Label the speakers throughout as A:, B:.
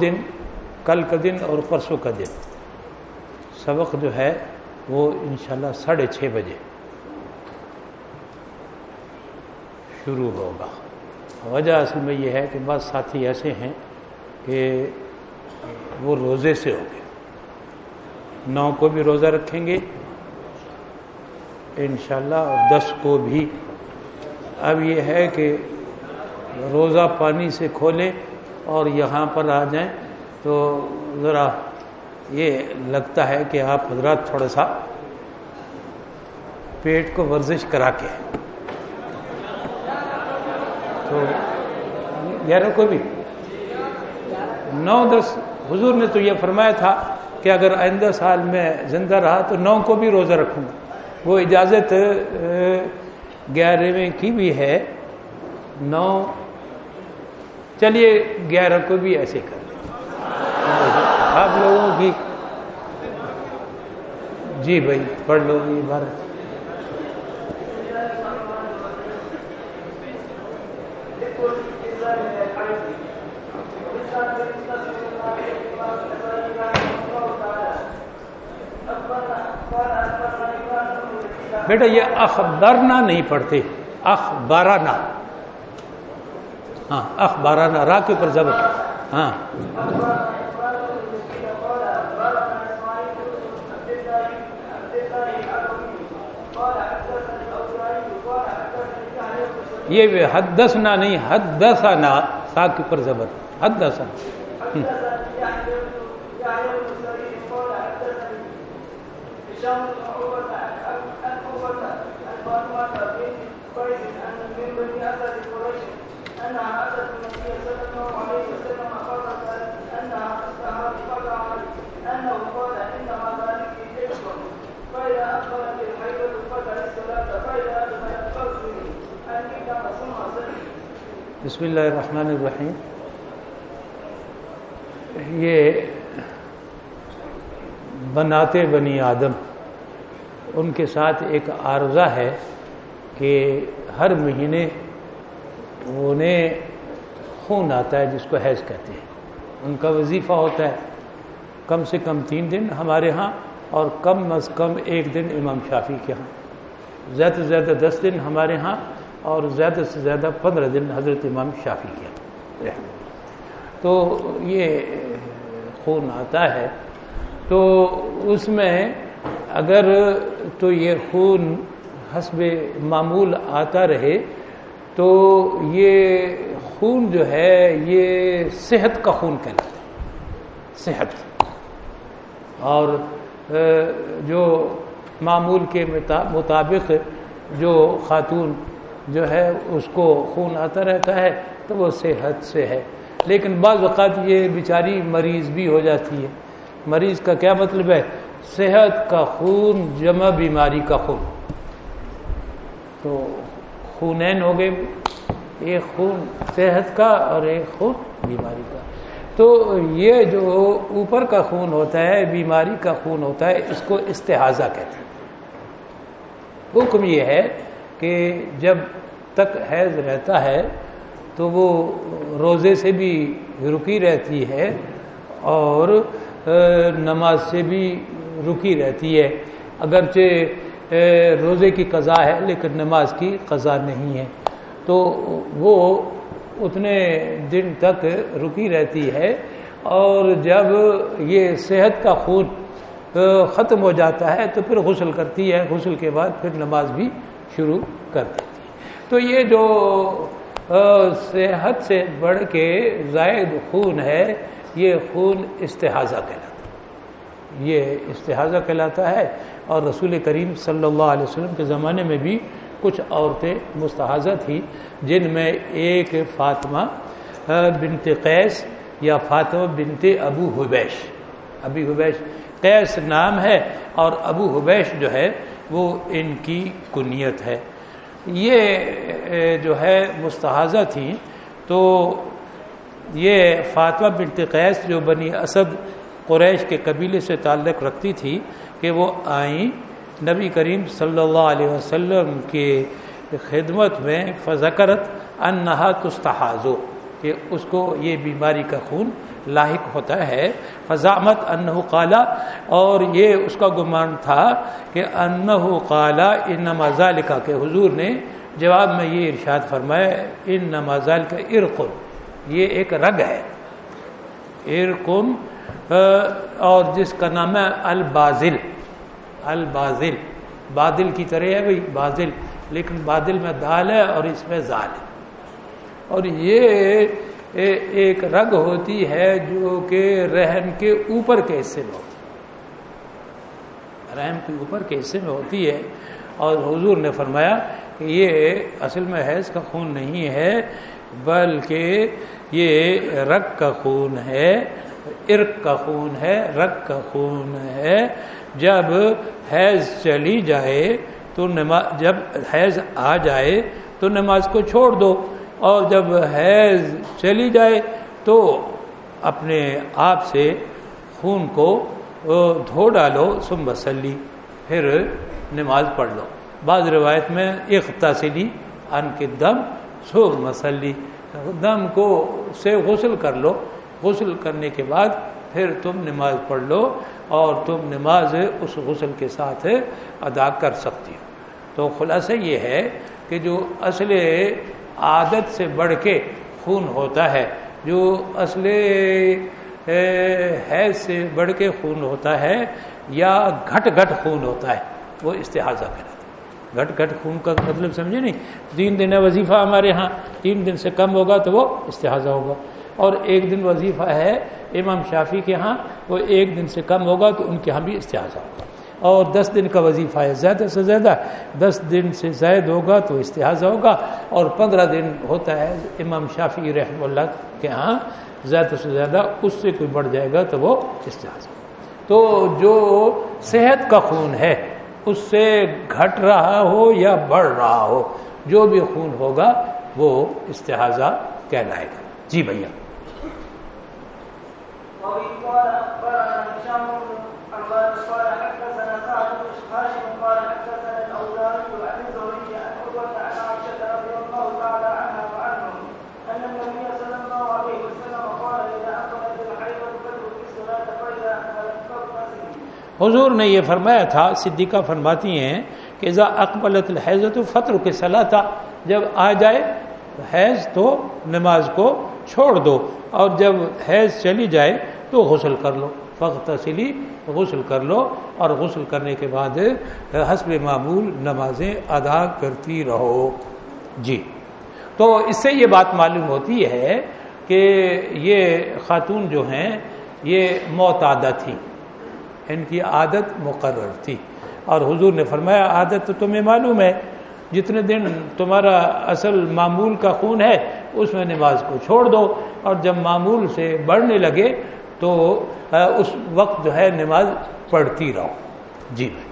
A: دن، کل کا دن اور پرسوں کا دن۔ سبق جو ہے وہ انشاءاللہ ساڑھے چھ بجے شروع ہوگا۔ وجہ اصل میں یہ ہے کہ بعض ساتھی ایسے ہیں کہ وہ روزے سے ہو گئے نو کو بھی روزہ رکھیں گے۔ انشاءاللہ اور دس کو بھی۔ اب یہ ہے کہ روزہ پانی سے کھولیں۔ اور یہاں پر آ جائیں تو ذرا یہ لگتا ہے کہ آپ حضرات تھوڑا سا پیٹ کو ورزش کرا کے تو گیارہ کو بھی۔ نو دس، حضور نے تو یہ فرمایا تھا کہ اگر آئندہ سال میں زندہ رہا تو نو کو بھی روزہ رکھوں۔ گا وہ اجازت گیارہویں کی بھی ہے۔ نو چلیے، گیارہ کو بھی ایسے کر آپ لوگوں کی جی بھائی، پڑھ لو گی بار بیٹا، یہ اخبارنا نہیں پڑھتے اخبارانہ ہاں اخبارانہ راہ کے اوپر زبر۔ ہاں۔ یہ حدثنا نہیں، حدثنا، سا کے اوپر زبر۔ حدثنا۔ بسم اللہ الرحمن الرحیم۔ یہ بناتے بنی آدم، ان کے ساتھ ایک عارضہ ہے کہ ہر مہینے انہیں خون آتا ہے جس کو حیض کہتے ہیں۔ ان کا وظیفہ ہوتا ہے۔ کم سے کم تین دن ہمارے ہاں اور کم از کم ایک دن امام شافی کے ہاں۔ زیادہ سے زیادہ دس دن ہمارے ہاں اور زیادہ سے زیادہ پندرہ دن حضرت امام شافی کے ہاں۔ تو یہ خون آتا ہے۔ تو اس میں اگر تو یہ خون حسب معمول آتا رہے تو یہ خون جو ہے، یہ صحت کا خون کہلاتا ہے۔ صحت۔ اور جو معمول کے مطابق جو خاتون جو ہے، اس کو خون آتا رہتا ہے تو وہ صحت سے ہے۔ لیکن بعض اوقات یہ بیچاری مریض بھی ہو جاتی ہے۔ مریض کا کیا مطلب ہے؟ صحت کا خون، جمع بیماری کا خون۔ تو خونین ہو گئے۔ ایک خون صحت کا اور ایک خون بیماری کا۔ تو یہ جو اوپر کا خون ہوتا ہے، بیماری کا خون ہوتا ہے، اس کو استحاظہ کہتے ہیں۔ حکم یہ ہے کہ جب تک حیض رہتا ہے، تو وہ روزے سے بھی رکی رہتی ہے اور نماز سے بھی رکی رہتی ہے۔ اگرچہ روزے کی قضا ہے، لیکن نماز کی قضا نہیں ہے۔ تو وہ اتنے دن تک رکی رہتی ہے اور جب یہ صحت کا خون ختم ہو جاتا ہے تو پھر غسل کرتی ہے۔ غسل کے بعد پھر نماز بھی شروع کر دیتی ہے۔ تو یہ جو صحت سے بڑھ کے زائد خون ہے، یہ خون استحاظہ کہلاتا ہے۔ یہ استحاظہ کہلاتا ہے اور رسول کریم صلی اللہ علیہ وسلم کے زمانے میں بھی کچھ عورتیں مستحاظہ تھیں، جن میں ایک فاطمہ بنت قیس یا فاطمہ بنت ابو حبیش۔ ابی حبیش، قیس نام ہے اور ابو حبیش جو ہے وہ ان کی کنیت ہے۔ یہ جو ہے مستحاظہ تھیں تو یہ فاطمہ بنت قیس جو بنی اسد قریش کے قبیلے سے تعلق رکھتی تھی کہ وہ آئیں نبی کریم صلی اللہ علیہ وسلم کے خدمت میں فضکرت انہا تستحاظو کہ اس کو یہ بیماری کا خون لاحق ہوتا ہے۔ فضامت انہ قالا اور یہ اس کا گمان تھا کہ انہ قالا ان نمازال کا کہ حضور نے جواب میں یہ ارشاد فرمایا ان نمازال کا ارقن یہ ایک رگ ہے۔ ارقن اور جس کا نام ہے البازل البازل بادل کی طرح ہے بھائی بازل لیکن بادل میں دال ہے اور اس میں زال ہے۔ اور یہ ایک رگ ہوتی ہے جو کہ رحم کے اوپر کے حصے میں ہوتی ہے۔ رحم کے اوپر کے حصے میں ہوتی ہے۔ اور حضور نے فرمایا کہ یہ اصل میں حیض کا خون نہیں ہے، بلکہ یہ رگ کا خون ہے۔ ارق کا خون ہے، رگ کا خون ہے۔ جب حیض چلی جائے تو نماز جب حیض آ جائے تو نماز کو چھوڑ دو۔ اور جب حیض چلی جائے تو اپنے آپ سے خون کو دھو ڈالو سم بسلی پھر نماز پڑھ لو۔ بعض روایت میں اختصلی ان کے دم سو مسلی دم کو سے غسل کر لو۔ غسل کرنے کے بعد پھر تم نماز پڑھ لو اور تم نماز اس غسل کے ساتھ ادا کر سکتی ہو۔ تو خلاصہ یہ ہے کہ جو اصل عادت سے بڑھ کے خون ہوتا ہے، جو اصل حیض سے بڑھ کے خون ہوتا ہے یا گھٹ گھٹ خون ہوتا ہے، وہ استحاظہ کہلاتا گھٹ گھٹ خون کا مطلب سمجھے نہیں؟ تین دن وظیفہ ہمارے ہاں تین دن سے کم ہوگا تو وہ استحاظہ ہوگا۔ اور ایک دن وظیفہ ہے امام شافی کے ہاں وہ ایک دن سے کم ہوگا تو ان کے ہاں بھی استحاظہ ہوگا۔ اور دس دن کا وظیفہ ہے زیادہ سے زیادہ دس دن سے زائد ہوگا تو استحاظہ ہوگا۔ اور پندرہ دن ہوتا ہے امام شافی رحم اللہ کے ہاں زیادہ سے زیادہ اس سے کوئی بڑھ جائے گا تو وہ استحاظہ تو جو صحت کا خون ہے، اس سے گھٹ رہا ہو یا بڑھ رہا ہو، جو بھی خون ہوگا، وہ استحاظہ کہلائے گا۔ جی بھیا حضور نے یہ فرمایا تھا صدیقہ فرماتی ہیں کہ ذا اقبلت الحیض تو فطر کے صلاح تھا جب آ جائے حیض تو نماز کو چھوڑ دو اور جب حیض چلی جائے تو غسل کر لو۔ فخت سلی غسل کر لو اور غسل کرنے کے بعد حسب معمول نمازیں ادا کرتی رہو۔ جی۔ تو اس سے یہ بات معلوم ہوتی ہے کہ یہ خاتون جو ہیں، یہ معتادہ تھیں ان کی عادت مقرر تھی۔ اور حضور نے فرمایا، عادت تو تمہیں معلوم ہے۔ جتنے دن تمہارا اصل معمول کا خون ہے، اس میں نماز کو چھوڑ دو۔ اور جب معمول سے بڑھنے لگے تو اس وقت جو ہے نماز پڑھتی رہو۔ جی بھائی۔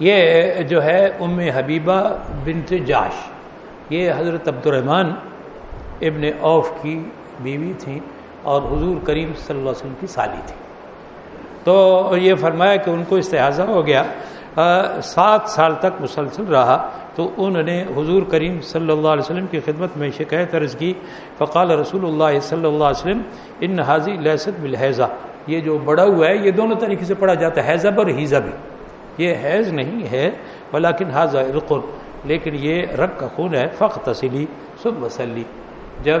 A: یہ جو ہے ام حبیبہ بنت جاش، یہ حضرت عبد الرحمٰن ابن اوف کی بیوی تھیں اور حضور کریم صلی اللہ علیہ وسلم کی سالی تھی تو یہ فرمایا کہ ان کو استحاظہ ہو گیا سات سال تک مسلسل رہا۔ تو انہوں نے حضور کریم صلی اللہ علیہ وسلم کی خدمت میں شکایت عرض کی۔ فقال رسول اللہ صلی اللہ علیہ وسلم، ان حاضی لہست بالحیضہ۔ یہ جو بڑا ہوا ہے، یہ دونوں طریقے سے پڑھا جاتا ہے۔ حیضب اور ہیزب یہ حیض نہیں ہے بلاکن حاضہ رقن لیکن یہ رگ کا خون ہے۔ فخ تسلی سب وسلی جب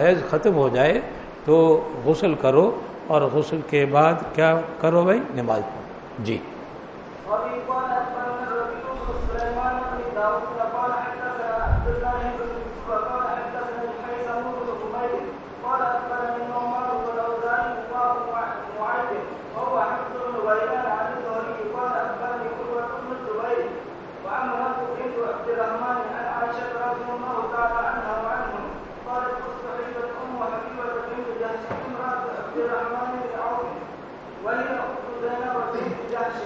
A: حیض ختم ہو جائے تو غسل کرو اور غسل کے بعد کیا کرو بھائی؟ نماز پڑھو۔ جی۔ Wa ikhwanat man rabbi Sulaiman bin Dawud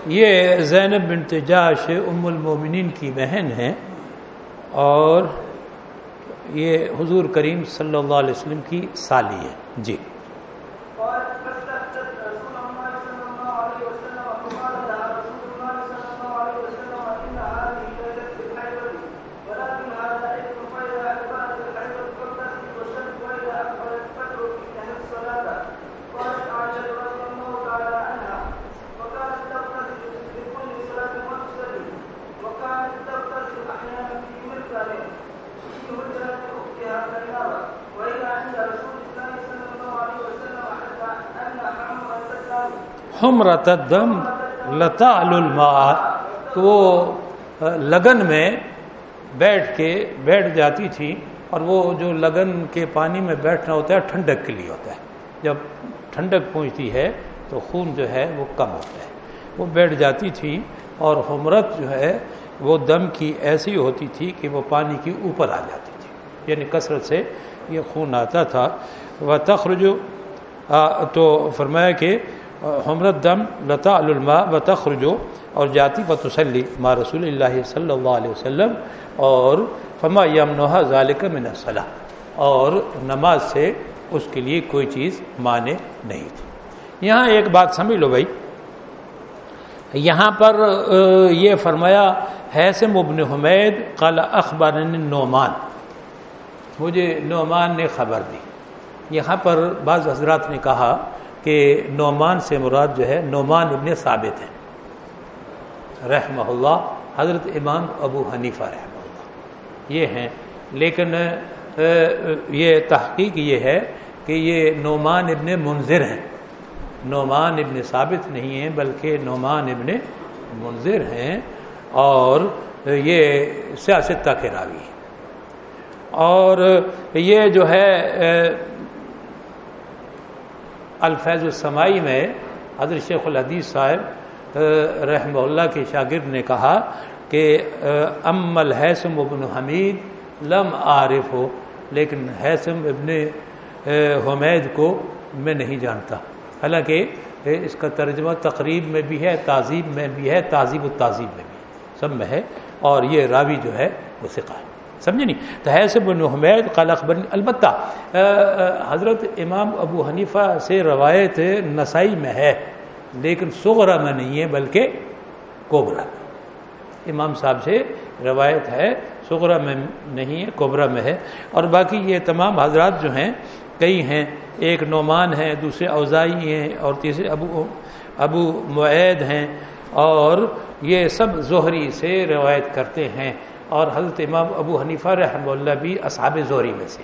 A: یہ زینب بنت جاش ام المومنین کی بہن ہیں اور یہ حضور کریم صلی اللہ علیہ وسلم کی سالی ہے جی۔ حمرت الدم لتا الماء، کہ وہ لگن میں بیٹھ کے بیٹھ جاتی تھی اور وہ جو لگن کے پانی میں بیٹھنا ہوتا ہے، ٹھنڈک کے لیے ہوتا ہے۔ جب ٹھنڈک پہنچتی ہے تو خون جو ہے وہ کم ہوتا ہے۔ وہ بیٹھ جاتی تھی اور حمرت جو ہے وہ دم کی ایسی ہوتی تھی کہ وہ پانی کی اوپر آ جاتی تھی۔ یعنی کثرت سے یہ خون آتا تھا۔ وہ تخرجو تو فرمایا کہ حمرت دم لتا علما و تخرجو اور جاتی و تسلی ما رسول اللہ صلی اللہ علیہ وسلم اور فما یمنوحا ظالق من صلاح اور نماز سے اس کے لیے کوئی چیز مانے نہیں تھی۔ یہاں ایک بات سمجھ لو بھائی۔ یہاں پر یہ فرمایا، حیثم ابن حمید قال اخبار نعمان۔ مجھے نعمان نے خبر دی۔ یہاں پر بعض حضرات نے کہا کہ نعمان سے مراد جو ہے نعمان ابن ثابت ہیں رحمہ اللہ حضرت امام ابو حنیفہ رحمہ اللہ یہ ہیں۔ لیکن یہ تحقیق یہ ہے کہ یہ نعمان ابن منظر ہیں۔ نعمان ابن ثابت نہیں ہیں، بلکہ نعمان ابن منظر ہیں۔ اور یہ سیاست کے راوی ہیں اور یہ جو ہے الفیض السمائی میں حضرت شیخ الحدیث صاحب رحمہ اللہ کے شاگرد نے کہا کہ ام الحسم ابن حمید لم عارف ہو لیکن حیثم ابن حمید کو میں نہیں جانتا۔ حالانکہ اس کا ترجمہ تقریب میں بھی ہے تہذیب میں بھی ہے تہذیب و تہذیب میں بھی سب میں ہے۔ اور یہ راوی جو ہے، وہ سکھا ہے۔ سمجھے نہیں تو حیث بن حمید قال اخبرنی. البتہ حضرت امام ابو حنیفہ سے روایت نسائی میں ہے، لیکن سغرا میں نہیں ہے، بلکہ کوبرا امام صاحب سے روایت ہے سغرا میں نہیں ہے کوبرا میں ہے. اور باقی یہ تمام حضرات جو ہیں، کئی ہیں، ایک نعمان ہیں دوسرے اوزائی ہیں، اور تیسرے ابو ابو معید ہیں، اور یہ سب ظہری سے روایت کرتے ہیں. اور حضرت امام ابو حنیفہ رحمہ اللہ بھی اصحاب ظہری میں سے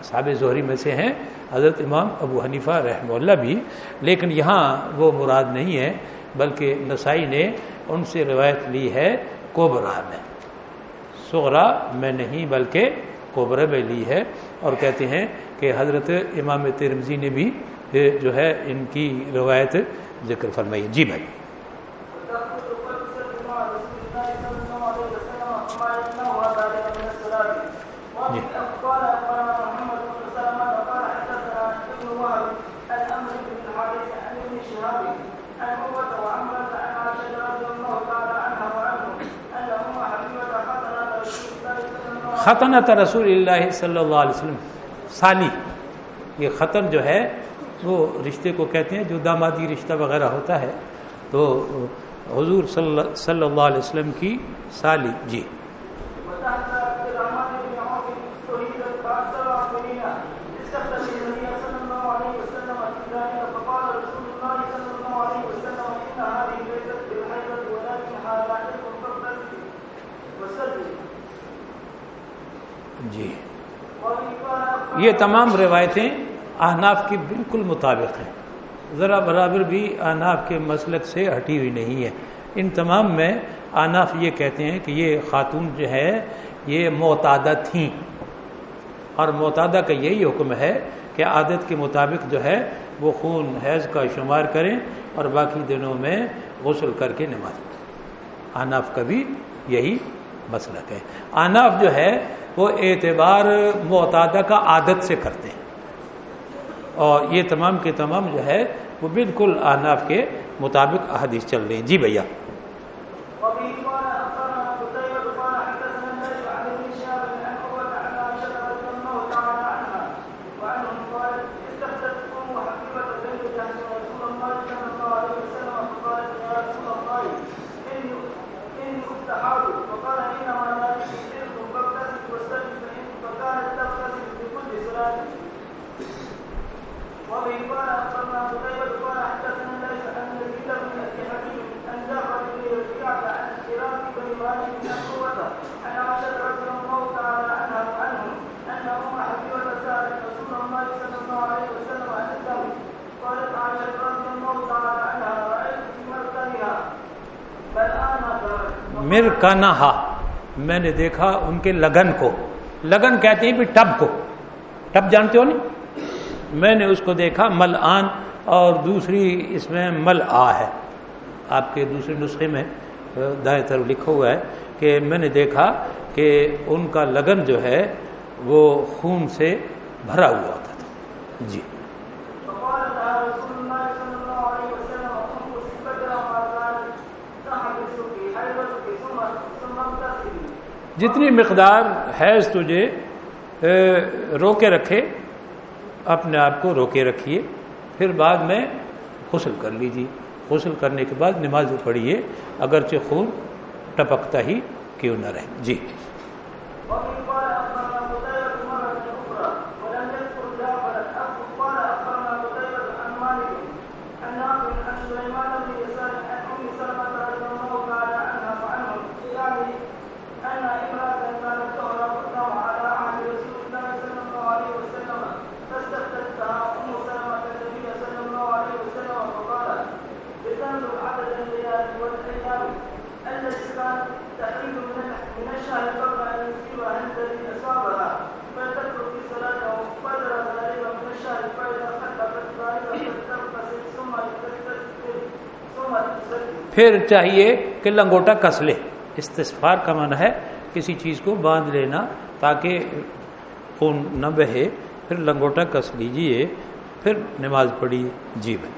A: اصحاب ظہری میں سے ہیں، حضرت امام ابو حنیفہ رحمہ اللہ بھی۔ لیکن یہاں وہ مراد نہیں ہے، بلکہ نسائی نے ان سے روایت لی ہے کوبرا میں۔ سغرا میں نہیں، بلکہ کوبرا میں لی ہے۔ اور کہتے ہیں کہ حضرت امام ترمزی نے بھی جو ہے ان کی روایت ذکر فرمائی۔ جی بھائی۔ خطنت رسول اللہ صلی اللہ علیہ وسلم. سالی یہ خطن جو ہے، وہ رشتے کو کہتے ہیں، جو دامادی رشتہ وغیرہ ہوتا ہے، تو حضور صلی اللہ علیہ وسلم کی سالی جی. یہ تمام روایتیں احناف کی بالکل مطابق ہیں۔ ذرا برابر بھی احناف کے مسلک سے ہٹی ہوئی نہیں ہے۔ ان تمام میں احناف یہ کہتے ہیں کہ یہ خاتون جو ہے، یہ معتادہ تھیں۔ اور معتادہ کا یہی حکم ہے کہ عادت کے مطابق جو ہے، وہ خون حیض کا شمار کریں اور باقی دنوں میں غسل کر کے نماز آناف کا بھی یہی مسلک ہے۔ آناف جو ہے وہ اعتبار معتادہ کا عادت سے کرتے ہیں۔ اور یہ تمام کے تمام جو ہے وہ بالکل آناف کے مطابق احادیث چل رہی ہیں۔ جی بھیا۔ مر میں نے دیکھا ان کے لگن کو۔ لگن کہتے ہیں بھی ٹب کو۔ ٹب جانتے ہو نہیں؟ میں نے اس کو دیکھا مل آن اور دوسری اس میں مل آ ہے۔ آپ کے دوسرے نسخے میں دائیں طرف لکھا ہوا ہے کہ میں نے دیکھا کہ ان کا لگن جو ہے، وہ خون سے بھرا ہوا ہوتا تھا۔ جی۔ جتنی مقدار حیض تجھے روکے رکھے، اپنے آپ کو روکے رکھیے، پھر بعد میں غسل کر لیجیے۔ غسل کرنے کے بعد نماز پڑھیے، اگرچہ خون ٹپکتا ہی کیوں نہ رہے۔ جی۔ پھر چاہیے کہ لنگوٹا کس لے۔ استفار کا معنی ہے کسی چیز کو باندھ لینا تاکہ خون نہ بہے۔ پھر لنگوٹا کس لیجیے۔ پھر نماز پڑھی۔ جی بھائی۔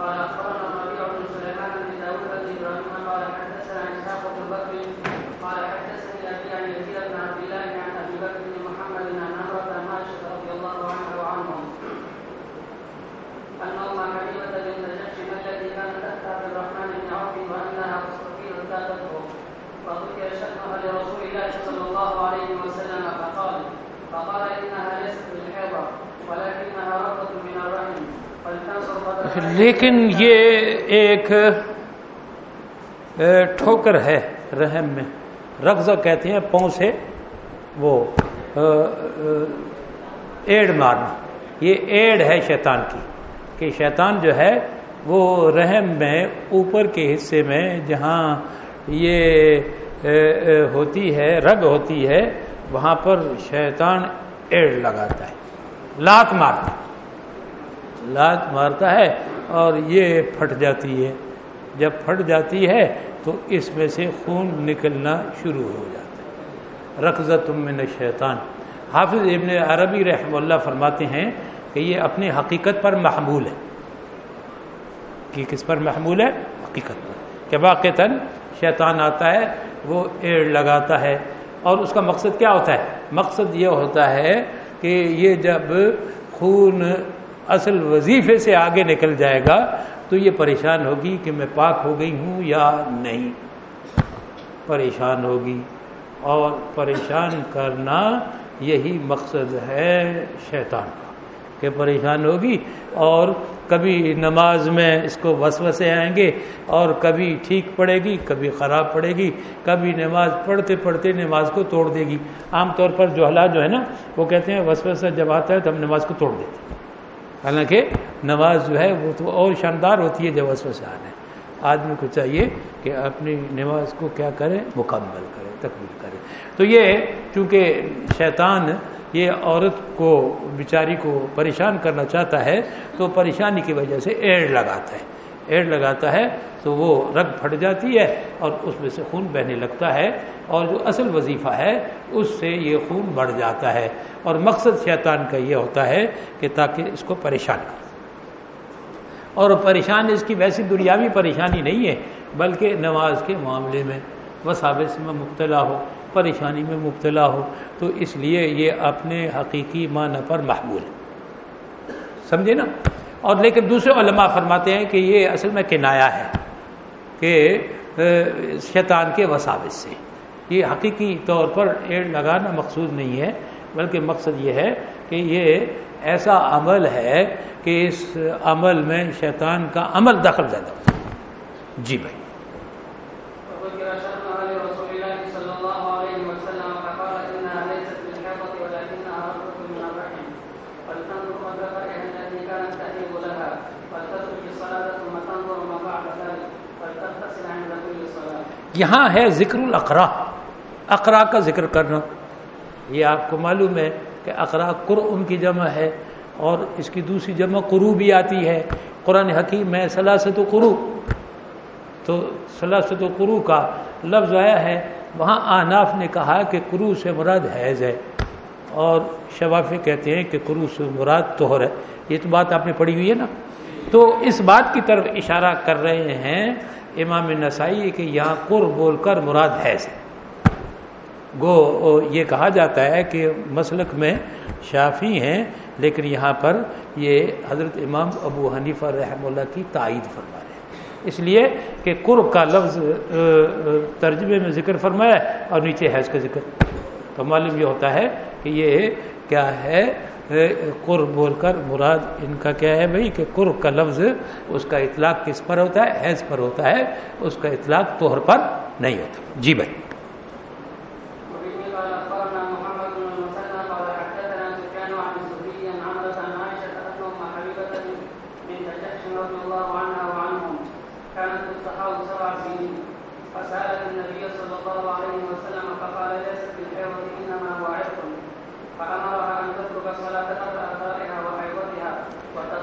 A: قال اخبرنا ربيع بن سليمان بن داود بن ابراهيم قال حدثنا اسحاق بن بكر قال حدثني ابي عن يزيد بن عبد الله عن ابي بكر بن محمد عن عمرو بن عائشه رضي الله عنها وعنهم ان ام حبيبه بنت جحش التي كانت تحت عبد الرحمن بن عوف وانها مستقيل زادته فذكر شانها لرسول الله صلى الله عليه وسلم فقال فقال انها ليست بالحيضه ولكنها ربه من الرحم لیکن یہ ایک ٹھوکر ہے رحم میں۔ رقضہ کہتے ہیں پاؤں سے وہ ایڈ مارنا۔ یہ ایڈ ہے شیطان کی، کہ شیطان جو ہے، وہ رحم میں، اوپر کے حصے میں، جہاں یہ ہوتی ہے، رگ ہوتی ہے، وہاں پر شیطان ایڈ لگاتا ہے۔ لات مارتا ہے۔ لات مارتا ہے۔ اور یہ پھٹ جاتی ہے۔ جب پھٹ جاتی ہے تو اس میں سے خون نکلنا شروع ہو جاتا ہے۔ رقض تم میں شیطان حافظ ابن عربی رحم اللہ فرماتے ہیں کہ یہ اپنی حقیقت پر محمول ہے۔ کہ کس پر محمول ہے؟ حقیقت پر۔ کہ واقعتاً شیطان آتا ہے، وہ ایڑ لگاتا ہے۔ اور اس کا مقصد کیا ہوتا ہے؟ مقصد یہ ہوتا ہے کہ یہ جب خون اصل وظیفے سے آگے نکل جائے گا تو یہ پریشان ہوگی کہ میں پاک ہو گئی ہوں یا نہیں۔ پریشان ہوگی۔ اور پریشان کرنا یہی مقصد ہے شیطان کا کہ پریشان ہوگی اور کبھی نماز میں اس کو وسوسے آئیں گے اور کبھی ٹھیک پڑے گی، کبھی خراب پڑے گی، کبھی نماز پڑھتے پڑھتے نماز کو توڑ دے گی۔ عام طور پر جو حالات جو ہے نا، وہ کہتے ہیں وسوسہ جب آتا ہے تو ہم نماز کو توڑ دیتے ہیں۔ حالانکہ نماز جو ہے وہ تو اور شاندار ہوتی ہے جب وسوسے ہے آدمی کو چاہیے کہ اپنی نماز کو کیا کرے؟ مکمل کرے، تکمیل کرے۔ تو یہ چونکہ شیطان یہ عورت کو، بیچاری کو پریشان کرنا چاہتا ہے، تو پریشانی کی وجہ سے ایڈ لگاتا ہے۔ ایڈ لگاتا ہے تو وہ رگ پھٹ جاتی ہے اور اس میں سے خون بہنے لگتا ہے اور جو اصل وظیفہ ہے اس سے یہ خون بڑھ جاتا ہے اور مقصد شیطان کا یہ ہوتا ہے کہ تاکہ اس کو پریشان کر اور پریشان اس کی ویسی دنیاوی پریشانی نہیں ہے، بلکہ نماز کے معاملے میں وسابس میں مبتلا ہو، پریشانی میں مبتلا ہو، تو اس لیے یہ اپنے حقیقی معنی پر محبول ہے۔ سمجھے نا؟ اور لیکن دوسرے علماء فرماتے ہیں کہ یہ اصل میں کنایا ہے کہ شیطان کے وساوس سے۔ یہ حقیقی طور پر ایڈ لگانا مقصود نہیں ہے، بلکہ مقصد یہ ہے کہ یہ ایسا عمل ہے کہ اس عمل میں شیطان کا عمل دخل زیادہ جی بھائی۔ یہاں ہے ذکر الاقرا اقرا کا ذکر کرنا۔ یہ آپ کو معلوم ہے کہ اقرا قر ان کی جمع ہے اور اس کی دوسری جمع قرو بھی آتی ہے۔ قرآن حکیم میں سلاست و قرو تو سلاست و قرو کا لفظ آیا ہے، وہاں آناف نے کہا کہ قرو سے مراد حیض ہے۔ اور شفافی کہتے ہیں کہ قرو سے مراد توہر ہے۔ یہ تو بات آپ نے پڑھی ہوئی ہے نا۔ تو اس بات کی طرف اشارہ کر رہے ہیں امام نسائی کہ یہاں قر بول کر مراد حیض ہے۔ گو یہ کہا جاتا ہے کہ مسلک میں شافی ہیں، لیکن یہاں پر یہ حضرت امام ابو حنیفہ رحم اللہ کی تائید فرما رہے ہیں۔ اس لیے کہ قرب کا لفظ ترجمے میں ذکر فرمایا اور نیچے حیض کا ذکر۔ تو معلوم یہ ہوتا ہے کہ یہ کیا ہے؟ قرب بول کر مراد ان کا کیا ہے بھائی کہ قرب کا لفظ اس کا اطلاق کس پر ہوتا ہے؟ حیض پر ہوتا ہے، اس کا اطلاق توہر پر نہیں ہوتا۔ جی بھائی۔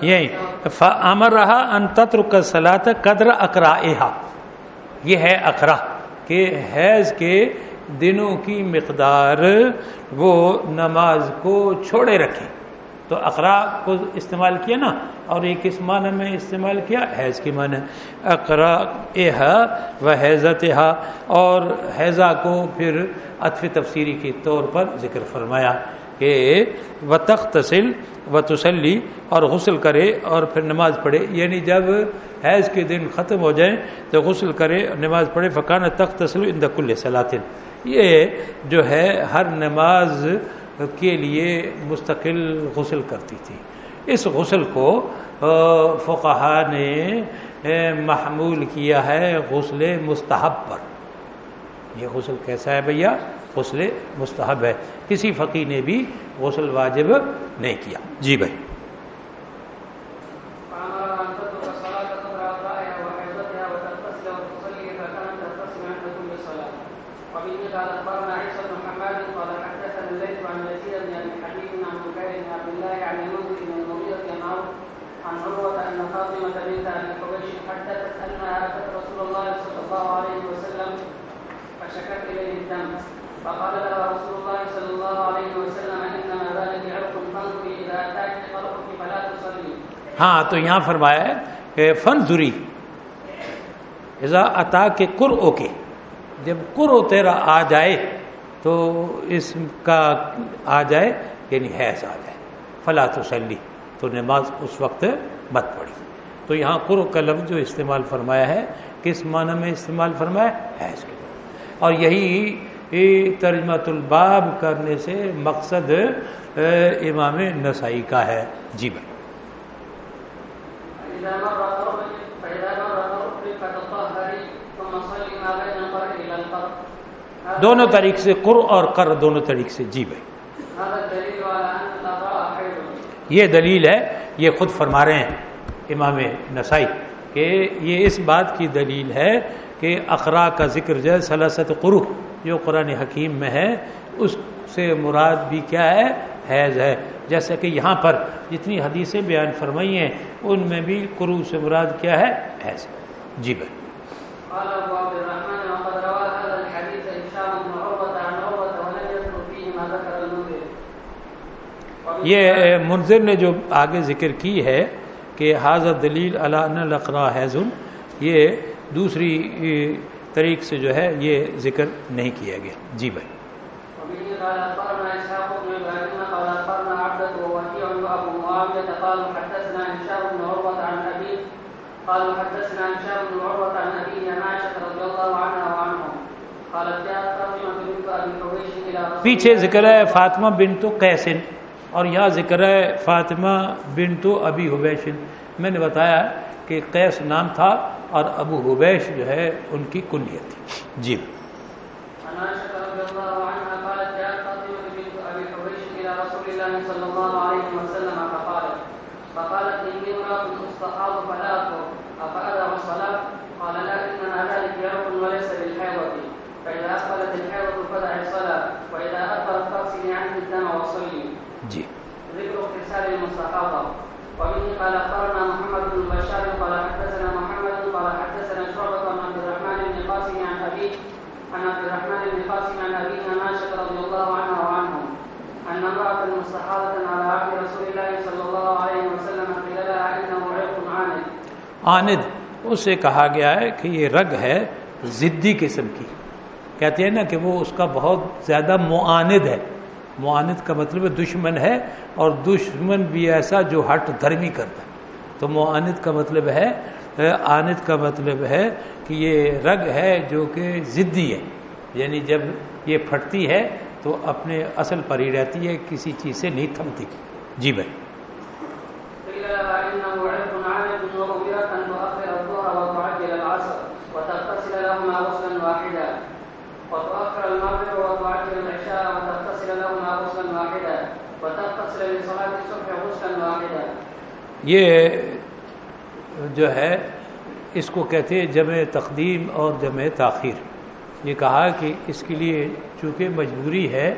A: یہی امر رہا ان تتر سلات قدر اقرا یہ ہے اقرا کہ حیض کے دنوں کی مقدار وہ نماز کو چھوڑے رکھے۔ تو اقرا کو استعمال کیا نا، اور یہ کس معنی میں استعمال کیا؟ حیض کی معنی۔ اقرا و حیضت اور حیضہ کو پھر اطف تفسیری کے طور پر ذکر فرمایا۔ کہ و تختصل و تسلی اور غسل کرے اور پھر نماز پڑھے۔ یعنی جب حیض کے دن ختم ہو جائیں تو غسل کرے نماز پڑھے۔ فقان تخت تسل ان دکل سلاطن یہ جو ہے ہر نماز کے لیے مستقل غسل کرتی تھی۔ اس غسل کو فقہ نے محمول کیا ہے غسل مستحب پر۔ یہ غسل کیسا ہے بھیا؟ غسل مستحب ہے۔ کسی فقی نے بھی غسل واجب نہیں کیا۔ جی بھائی۔
B: فقال رسول الله صلى الله عليه وسلم انما ذلك عرق فانظري اذا اتاك طرفك فلا تصلي.
A: ہاں تو یہاں فرمایا ہے کہ فن ضروری عطا کے کر او کے جب کر او تیرا آ جائے، تو اس کا آ جائے یعنی حیض آ جائے، فلا تو سلی تو نماز اس وقت مت پڑی تو یہاں قر کا لفظ جو استعمال فرمایا ہے، کس معنی میں استعمال فرمایا حیض کے اور یہی ترجمت الباب کرنے سے مقصد امام نسائی کا ہے۔ جی بھائی۔ دونوں طریق سے قر اور کر دونوں طریق سے۔ جی بھائی۔ یہ دلیل ہے یہ خود فرما رہے ہیں امام نسائی کہ یہ اس بات کی دلیل ہے کہ اقرا کا ذکر جو ہے سلاست قرو جو قرآن حکیم میں ہے اس سے مراد بھی کیا ہے؟ حیض ہے۔ جیسا کہ یہاں پر جتنی حدیثیں بیان فرمائی ہیں ان میں بھی قرو سے مراد کیا ہے؟ حیض۔ جی بھائی۔ یہ منظر نے جو آگے ذکر کی ہے کہ حاضر دلیل علی ان الاقرا حیضن یہ دوسری طریق سے جو ہے یہ ذکر نہیں کیا گیا۔ جی بھائی۔
B: قالوا حدثنا هشام بن عن عن رضي الله عنها وعنهم قالت جاءت بنت رسول
A: پیچھے ذکر ہے فاطمہ بنت قیسن اور یہاں ذکر ہے فاطمہ بنت ابی حبیشن میں نے بتایا کہ قیس نام تھا اور ابو حبیش جو ہے ان کی کنیت تھی۔ جی۔ جی۔
B: ذكر وبه قال بشار قال حدثنا محمد، قال حدثنا شعبة عن عبد الرحمن بن قاسم عن أبيه عن عبد الرحمن بن قاسم عن أبيه عن عائشة رضي الله عنها وعنهم أن امرأة مستحاضة على عهد رسول الله صلى الله عليه وسلم قيل لها إنه عرق عاند
A: آند اس سے کہا گیا ہے کہ یہ رگ ہے ضدی قسم کی۔ کہتے ہیں نا کہ وہ اس کا بہت زیادہ معاند ہے۔ معاند کا مطلب ہے دشمن ہے اور دشمن بھی ایسا جو ہٹ دھرمی کرتا ہے۔ تو معاند کا مطلب ہے آند کا مطلب ہے کہ یہ رگ ہے جو کہ ضدی ہے۔ یعنی جب یہ پھٹتی ہے تو اپنے اصل پر ہی رہتی ہے، کسی چیز سے نہیں تھمتی۔ جی بھائی۔
B: غسلا واحدا
A: یہ جو ہے، اس کو کہتے ہیں جمع تقدیم اور جمع تاخیر۔ یہ کہا کہ اس کے لیے چونکہ مجبوری ہے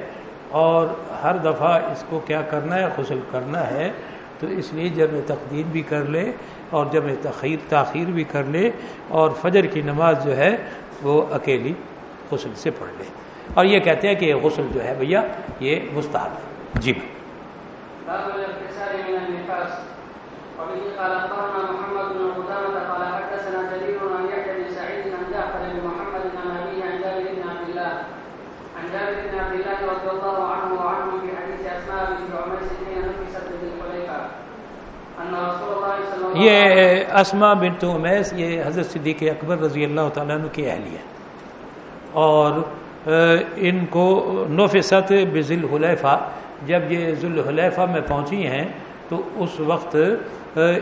A: اور ہر دفعہ اس کو کیا کرنا ہے، غسل کرنا ہے، تو اس لیے جمع تقدیم بھی کر لے اور جمع تخیر تاخیر بھی کر لے اور فجر کی نماز جو ہے وہ اکیلی غسل سے پڑھ لے۔ اور یہ کہتے ہیں کہ یہ غسل جو ہے بھیا، یہ مستحب ہے۔ جی
B: باب الاغتسال من النفاس وبه قال اخبرنا محمد بن قدامة قال حدثنا جرير عن يحيى بن سعيد عن جعفر بن محمد عن أبيه عن جابر بن عبد الله. عن جابر بن عبد الله رضي الله عنه وعنهم في حديث أسماء بنت عميس حين نفست بذي الحليفة أن رسول الله صلى الله عليه وسلم
A: یہ اسما بنت امیس یہ حضرت صدیق اکبر رضی اللہ تعالیٰ عنہ کی اہلیہ اور ان کو نفست بذل حلیفہ جب یہ ذل حلیفہ میں پہنچی ہیں تو اس وقت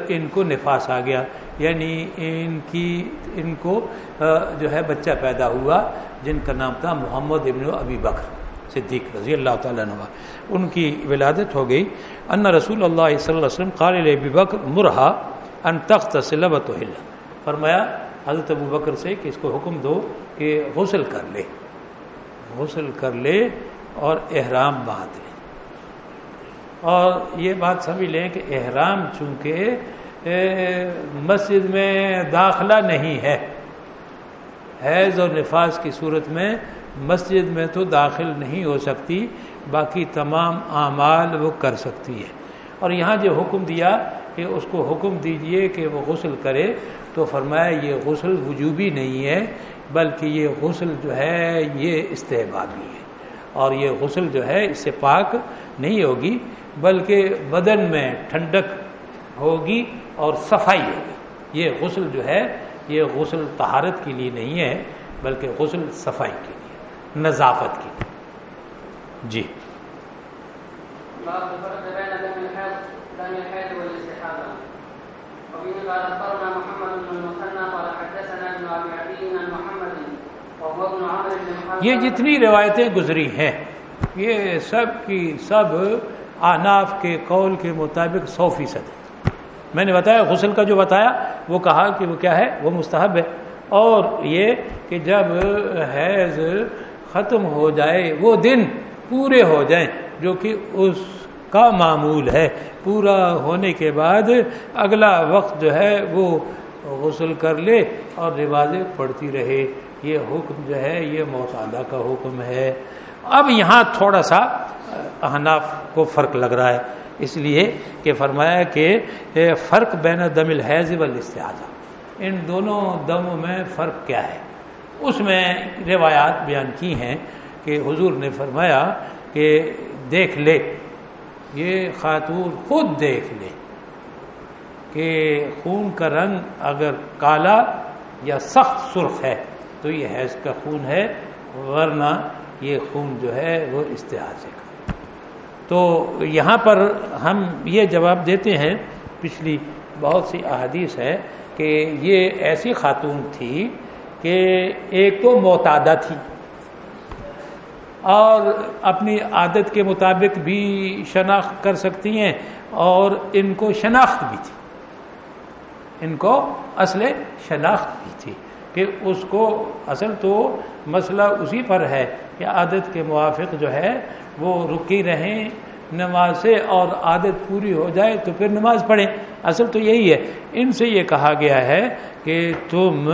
A: ان کو نفاس آ گیا۔ یعنی ان کی، ان کو جو ہے، بچہ پیدا ہوا، جن کا نام تھا محمد ابن ابی بکر صدیق رضی اللہ تعالیٰ عنہ۔ ان کی ولادت ہو گئی۔ ان رسول اللہ صلی اللہ علیہ وسلم قال ابی بکر مرحا ان تخت سلبت فرمایا، حضرت ابو بکر سے کہ اس کو حکم دو کہ غسل کر لے۔ غسل کر لے اور احرام باندھ لے۔ اور یہ بات سمجھ لیں کہ احرام چونکہ مسجد میں داخلہ نہیں ہے۔ حیض اور نفاذ کی صورت میں مسجد میں تو داخل نہیں ہو سکتی، باقی تمام اعمال وہ کر سکتی ہے۔ اور یہاں جو حکم دیا کہ اس کو حکم دیجیے کہ وہ غسل کرے، تو فرمایا یہ غسل وجوبی نہیں ہے، بلکہ یہ غسل جو ہے، یہ استحبابی ہے۔ اور یہ غسل جو ہے، اس سے پاک نہیں ہوگی۔ بلکہ بدن میں ٹھنڈک ہوگی اور صفائی ہوگی۔ یہ غسل جو ہے، یہ غسل طہارت کے لیے نہیں ہے، بلکہ غسل صفائی کے لیے، نظافت کے لیے۔ جی۔ یہ جتنی روایتیں گزری ہیں، یہ سب کی سب آناف کے قول کے مطابق سو فیصد ہے۔ میں نے بتایا، غسل کا جو بتایا، وہ کہا کہ وہ کیا ہے؟ وہ مستحب ہے۔ اور یہ کہ جب حیض ختم ہو جائے، وہ دن پورے ہو جائیں، جو کہ اس کا معمول ہے۔ پورا ہونے کے بعد اگلا وقت جو ہے، وہ غسل کر لے اور نمازیں پڑھتی رہے۔ یہ حکم جو ہے، یہ موسادہ کا حکم ہے۔ اب یہاں تھوڑا سا احناف کو فرق لگ رہا ہے۔ اس لیے کہ فرمایا کہ فرق بین دم الحیض والاستعاذہ ان دونوں دموں میں فرق کیا ہے؟ اس میں روایات بیان کی ہیں کہ حضور نے فرمایا کہ دیکھ لے، یہ خاتون خود دیکھ لے کہ خون کا رنگ اگر کالا یا سخت سرخ ہے تو یہ حیض کا خون ہے، ورنہ یہ خون جو ہے وہ استحاظ کا تو یہاں پر ہم یہ جواب دیتے ہیں، پچھلی بہت سی احادیث ہے کہ یہ ایسی خاتون تھی کہ ایک تو معتادہ تھی اور اپنی عادت کے مطابق بھی شناخت کر سکتی ہیں اور ان کو شناخت بھی تھی۔ ان کو اصل شناخت بھی تھی۔ کہ اس کو اصل تو مسئلہ اسی پر ہے کہ عادت کے موافق جو ہے وہ رکی رہیں نماز سے اور عادت پوری ہو جائے تو پھر نماز پڑھیں۔ اصل تو یہی ہے۔ ان سے یہ کہا گیا ہے کہ تم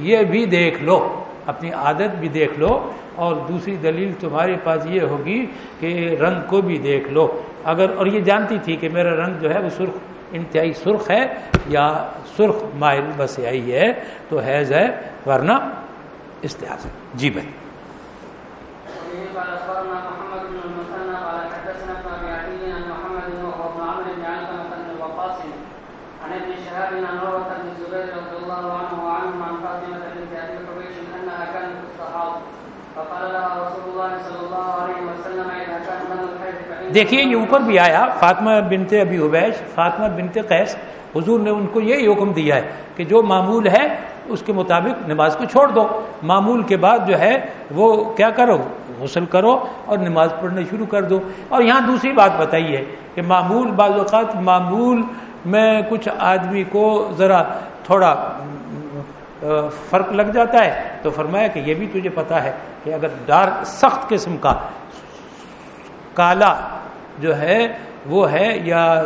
A: یہ بھی دیکھ لو، اپنی عادت بھی دیکھ لو اور دوسری دلیل تمہارے پاس یہ ہوگی کہ رنگ کو بھی دیکھ لو۔ اگر، اور یہ جانتی تھی کہ میرا رنگ جو ہے وہ سرخ انتہائی سرخ ہے یا سرخ مائل بس آئی ہے تو حیض ہے ورنہ استحاظ جی بھائی۔ دیکھیے یہ اوپر بھی آیا، فاطمہ بنتے ابھی حبیش فاطمہ بنتے قیس، حضور نے ان کو یہی حکم دیا ہے کہ جو معمول ہے، اس کے مطابق نماز کو چھوڑ دو۔ معمول کے بعد جو ہے، وہ کیا کرو؟ غسل کرو اور نماز پڑھنا شروع کر دو۔ اور یہاں دوسری بات بتائیے کہ معمول، بعض اوقات معمول میں کچھ آدمی کو ذرا تھوڑا فرق لگ جاتا ہے۔ تو فرمایا کہ یہ بھی تجھے پتا ہے کہ اگر ڈارک سخت قسم کا، کالا جو ہے وہ ہے یا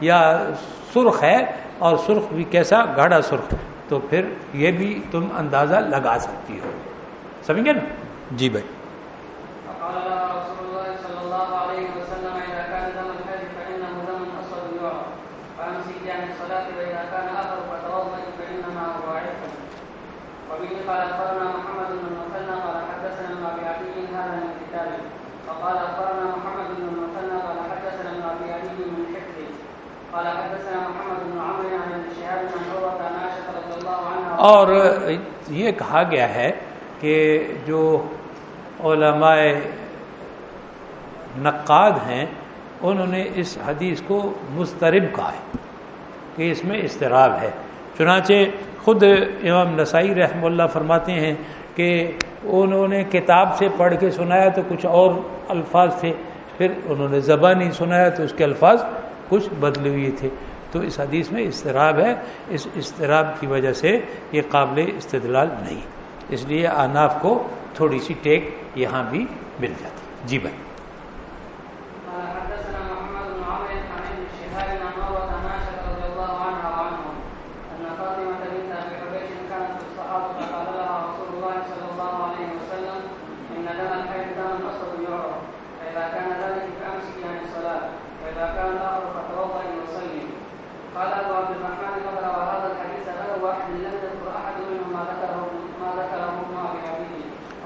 A: یا سرخ ہے اور سرخ بھی کیسا؟ گاڑا سرخ۔ تو پھر یہ بھی تم اندازہ لگا سکتی ہو۔ سمجھے نا؟ جی بھائی۔ اور یہ کہا گیا ہے کہ جو علماء نقاد ہیں، انہوں نے اس حدیث کو مسترب کہا ہے کہ اس میں استراب ہے۔ چنانچہ خود امام نسائی رحم اللہ فرماتے ہیں کہ انہوں نے کتاب سے پڑھ کے سنایا تو کچھ اور الفاظ تھے، پھر انہوں نے زبانی سنایا تو اس کے الفاظ کچھ بدلے ہوئے تھے۔ تو اس حدیث میں استراب ہے۔ اس استراب کی وجہ سے یہ قابل استدلال نہیں۔ اس لیے آناف کو تھوڑی سی ٹیک یہاں بھی مل جاتی۔ جی بھائی۔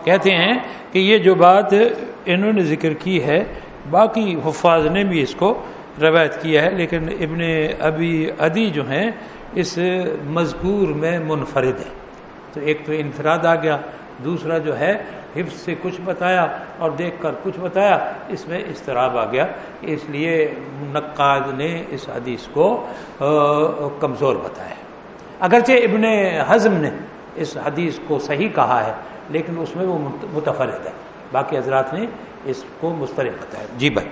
A: کہتے ہیں کہ یہ جو بات انہوں نے ذکر کی ہے، باقی حفاظ نے بھی اس کو روایت کیا ہے، لیکن ابن ابی ادی جو ہیں، اس مذکور میں منفرد ہے تو ایک تو انفراد آ گیا، دوسرا جو ہے، حفظ سے کچھ بتایا اور دیکھ کر کچھ بتایا، اس میں اضطراب آ گیا۔ اس لیے نقاد نے اس حدیث کو کمزور بتایا۔ اگرچہ ابن حزم نے اس حدیث کو صحیح کہا ہے لیکن اس میں وہ متفرد ہے۔ باقی حضرات نے اس کو مسترد بتایا۔ جی بھائی۔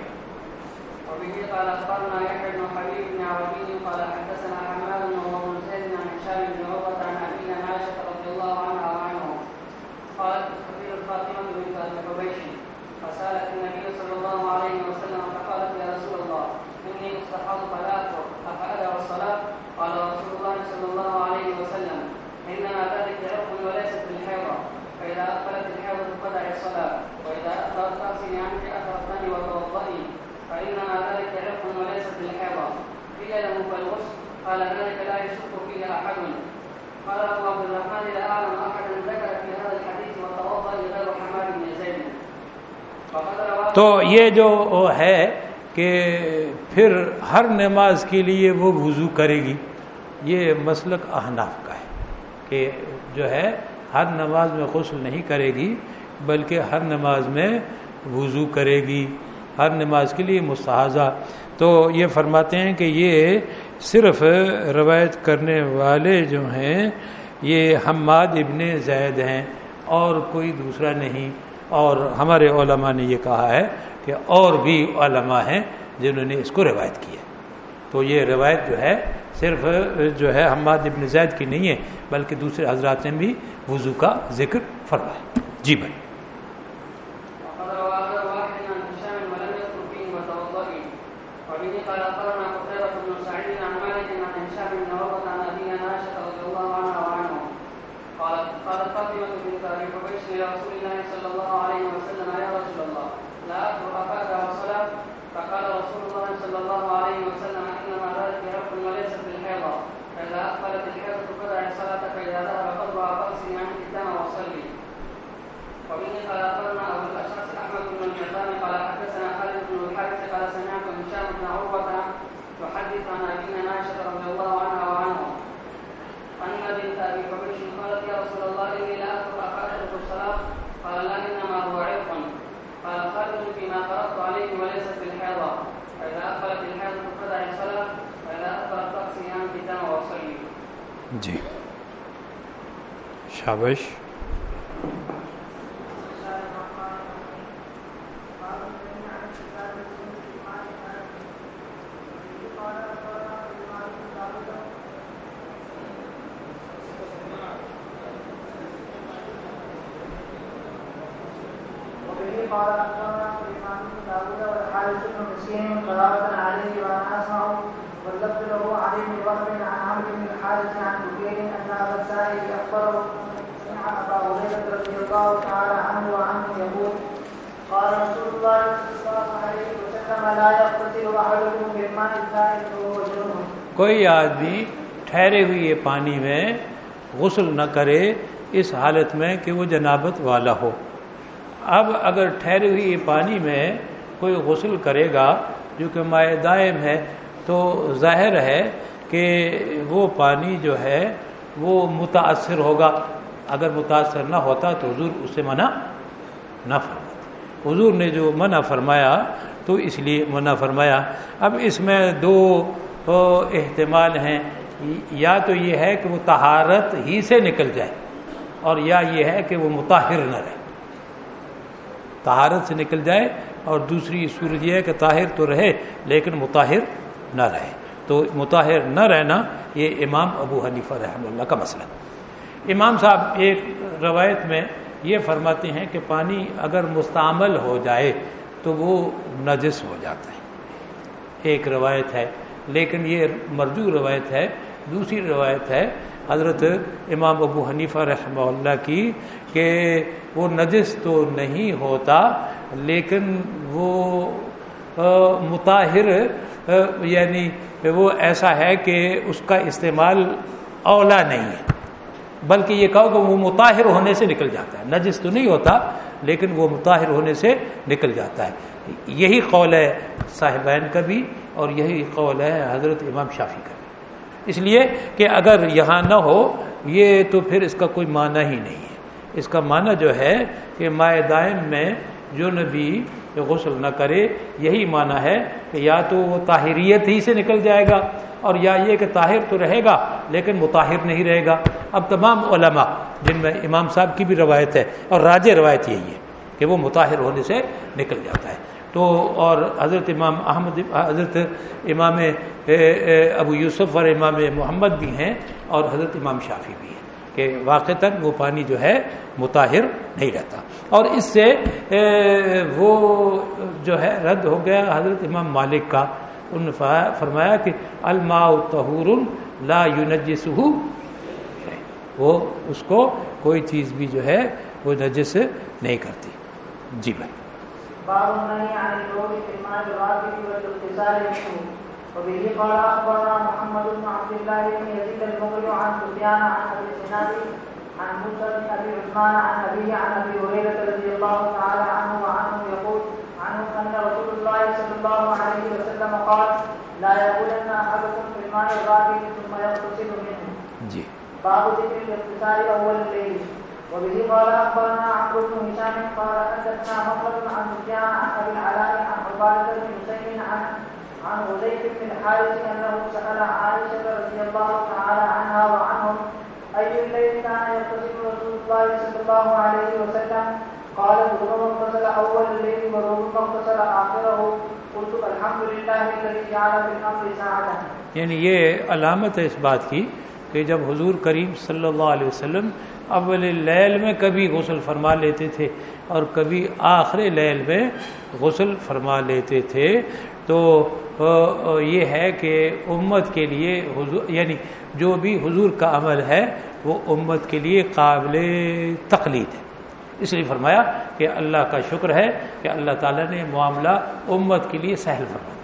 B: له فالغسل قال ذلك لا يشك فيه احد قال ابو عبد الرحمن، لا اعلم احدا ذكر في هذا الحديث وتوضا غير حماد بن زيد.
A: تو یہ جو ہے کہ پھر ہر نماز کے لیے وہ وضو کرے گی، یہ مسلک احناف کا ہے کہ جو ہے ہر نماز میں غسل نہیں کرے گی، بلکہ ہر نماز میں وضو کرے گی۔ ہر نماز کے لیے مستحضہ تو یہ فرماتے ہیں کہ یہ صرف روایت کرنے والے جو ہیں، یہ حماد ابن زید ہیں اور کوئی دوسرا نہیں۔ اور ہمارے علماء نے یہ کہا ہے کہ اور بھی علماء ہیں جنہوں نے اس کو روایت کی ہے۔ تو یہ روایت جو ہے، صرف جو ہے حماد ابن زید کی نہیں ہے، بلکہ دوسرے حضرات نے بھی وضو کا ذکر فرمایا جی بھائی
B: وقد روى غير واحد عن هشام ولم يذكر فيه وتوضئي وبه قال اخبرنا قتيبة بن سعيد عن مالك عن هشام بن عروة عن ابي عائشة رضي الله عنها وعنه قالت قالت فاطمة بنت ابي حبيش الى رسول الله صلى الله عليه وسلم يا رسول الله لا اذكر افاد والصلاة فقال رسول الله صلى الله عليه وسلم انما ذلك رب وليست بالحيضة فاذا اقبلت الحيضة فدع صلاتك اذا ذهب قلبها فاغسلي عنك الدم وصلي وبه قال اخبرنا ابو الاشعث احمد بن المعدان قال حدثنا خالد بن الحارث قال سمعت هشام بن عروه يحدث عن ابينا عائشه رضي الله عنها وعنه. ان بنت ابي حبيش قالت يا رسول الله اني لا اذكر افاتك الصلاه قال لا انما هو عرق. قال خالد، فيما فرضت عليك وليست بالحيضه فاذا اقبلت الحيضه فدعي الصلاه فاذا اقبلت فاغسلي عنك الدم وصلي
A: جی. شابش؟
C: قال اخبرنا سليمان بن داوود والحارث بن قراءة عليه وانا اسمع واللفظ له علي بن وهب عن عمرو بن الحارث عن بكير ان ابا السائب اخبره سمع ابا هريره رضي الله تعالى عنه وعنه يقول قال رسول الله صلى الله عليه وسلم لا احدكم بالماء الزائد وهو جنون
A: کوئی آدمی ٹھہرے ہوئے پانی میں غسل نہ کرے اس حالت میں کہ وہ جنابت والا ہو۔ اب اگر ٹھہرے ہوئے پانی میں کوئی غسل کرے گا جو کہ مائع دائم ہے، تو ظاہر ہے کہ وہ پانی جو ہے وہ متاثر ہوگا۔ اگر متاثر نہ ہوتا تو حضور اسے منع نہ فرماتے۔ حضور نے جو منع فرمایا تو اس لیے منع فرمایا۔ اب اس میں دو احتمال ہیں۔ یا تو یہ ہے کہ وہ طہارت ہی سے نکل جائے اور یا یہ ہے کہ وہ مطاہر نہ رہے۔ طہارت سے نکل جائے اور دوسری صورت یہ ہے کہ طاہر تو رہے لیکن مطاہر نہ رہے۔ تو مطاہر نہ رہنا یہ امام ابو حنیفہ رحمہ اللہ کا مسئلہ۔ امام صاحب ایک روایت میں یہ فرماتے ہیں کہ پانی اگر مستعمل ہو جائے تو وہ نجس ہو جاتا ہے۔ ایک روایت ہے، لیکن یہ مرجو روایت ہے، دوسری روایت ہے حضرت امام ابو حنیفہ رحمہ اللہ کی کہ وہ نجس تو نہیں ہوتا، لیکن وہ مطاہر یعنی وہ ایسا ہے کہ اس کا استعمال اولا نہیں ہے۔ بلکہ یہ کہو کہ وہ مطاہر ہونے سے نکل جاتا ہے۔ نجس تو نہیں ہوتا، لیکن وہ مطاہر ہونے سے نکل جاتا ہے۔ یہی قول ہے صاحبین کا بھی اور یہی قول ہے حضرت امام شافی کا اس لیے کہ اگر یہاں نہ ہو، یہ تو پھر اس کا کوئی معنی ہی نہیں ہے۔ اس کا معنی جو ہے کہ مائع دائم میں جو نبی غسل نہ کرے، یہی معنی ہے کہ یا تو وہ طاہریت ہی سے نکل جائے گا اور یا یہ کہ طاہر تو رہے گا، لیکن مطاہر نہیں رہے گا۔ اب تمام علماء، جن میں امام صاحب کی بھی روایت ہے اور راج روایت یہی ہے کہ وہ مطاہر ہونے سے نکل جاتا ہے۔ تو اور حضرت امام احمد حضرت امام ابو یوسف اور امام محمد بھی ہیں اور حضرت امام شافی بھی ہیں کہ واقع وہ پانی جو ہے مطاہر نہیں رہتا۔ اور اس سے وہ جو ہے رد ہو گیا حضرت امام مالک کا۔ ان فرمایا کہ الماء طہور لا یونجس وہ اس کو کوئی چیز بھی جو ہے وہ نجس نہیں کرتی۔ جی بھائی۔
C: وبه قال اخبرنا محمد بن عبد الله بن يزيد المغري عن سفيان عن ابي الزناد عن موسى بن ابي عثمان عن ابيه عن ابي هريره رضي الله تعالى عنه وعنه يقول عنه ان رسول الله صلى الله عليه وسلم قال لا يقولن احدكم في الماء الراكد ثم يغتسل منه.
A: جی۔
C: باب ذكر الاغتسال اول الليل. وبه قال اخبرنا عمرو بن هشام قال حدثنا مخلد عن سفيان عن ابي العلاء عن عباده بن حسين عن عن غزيف بن الحارث انه سال عائشه رضي الله تعالى عنها وعنهم اي الليل كان يغتسل رسول الله صلى الله عليه وسلم؟ قالت، ربما اغتسل اول الليل وربما اغتسل اخره قلت، الحمد لله الذي جعل في الامر ساعه
A: یعنی یہ علامت ہے اس بات کی کہ جب حضور کریم صلی اللہ علیہ وسلم اول لیل میں کبھی غسل فرما لیتے تھے اور کبھی آخر لیل میں غسل فرما لیتے تھے۔ تو یہ ہے کہ امت کے لیے حضور یعنی جو بھی حضور کا عمل ہے، وہ امت کے لیے قابل تقلید ہے۔ اس لیے فرمایا کہ اللہ کا شکر ہے کہ اللہ تعالیٰ نے معاملہ امت کے لیے سہل فرما دیا۔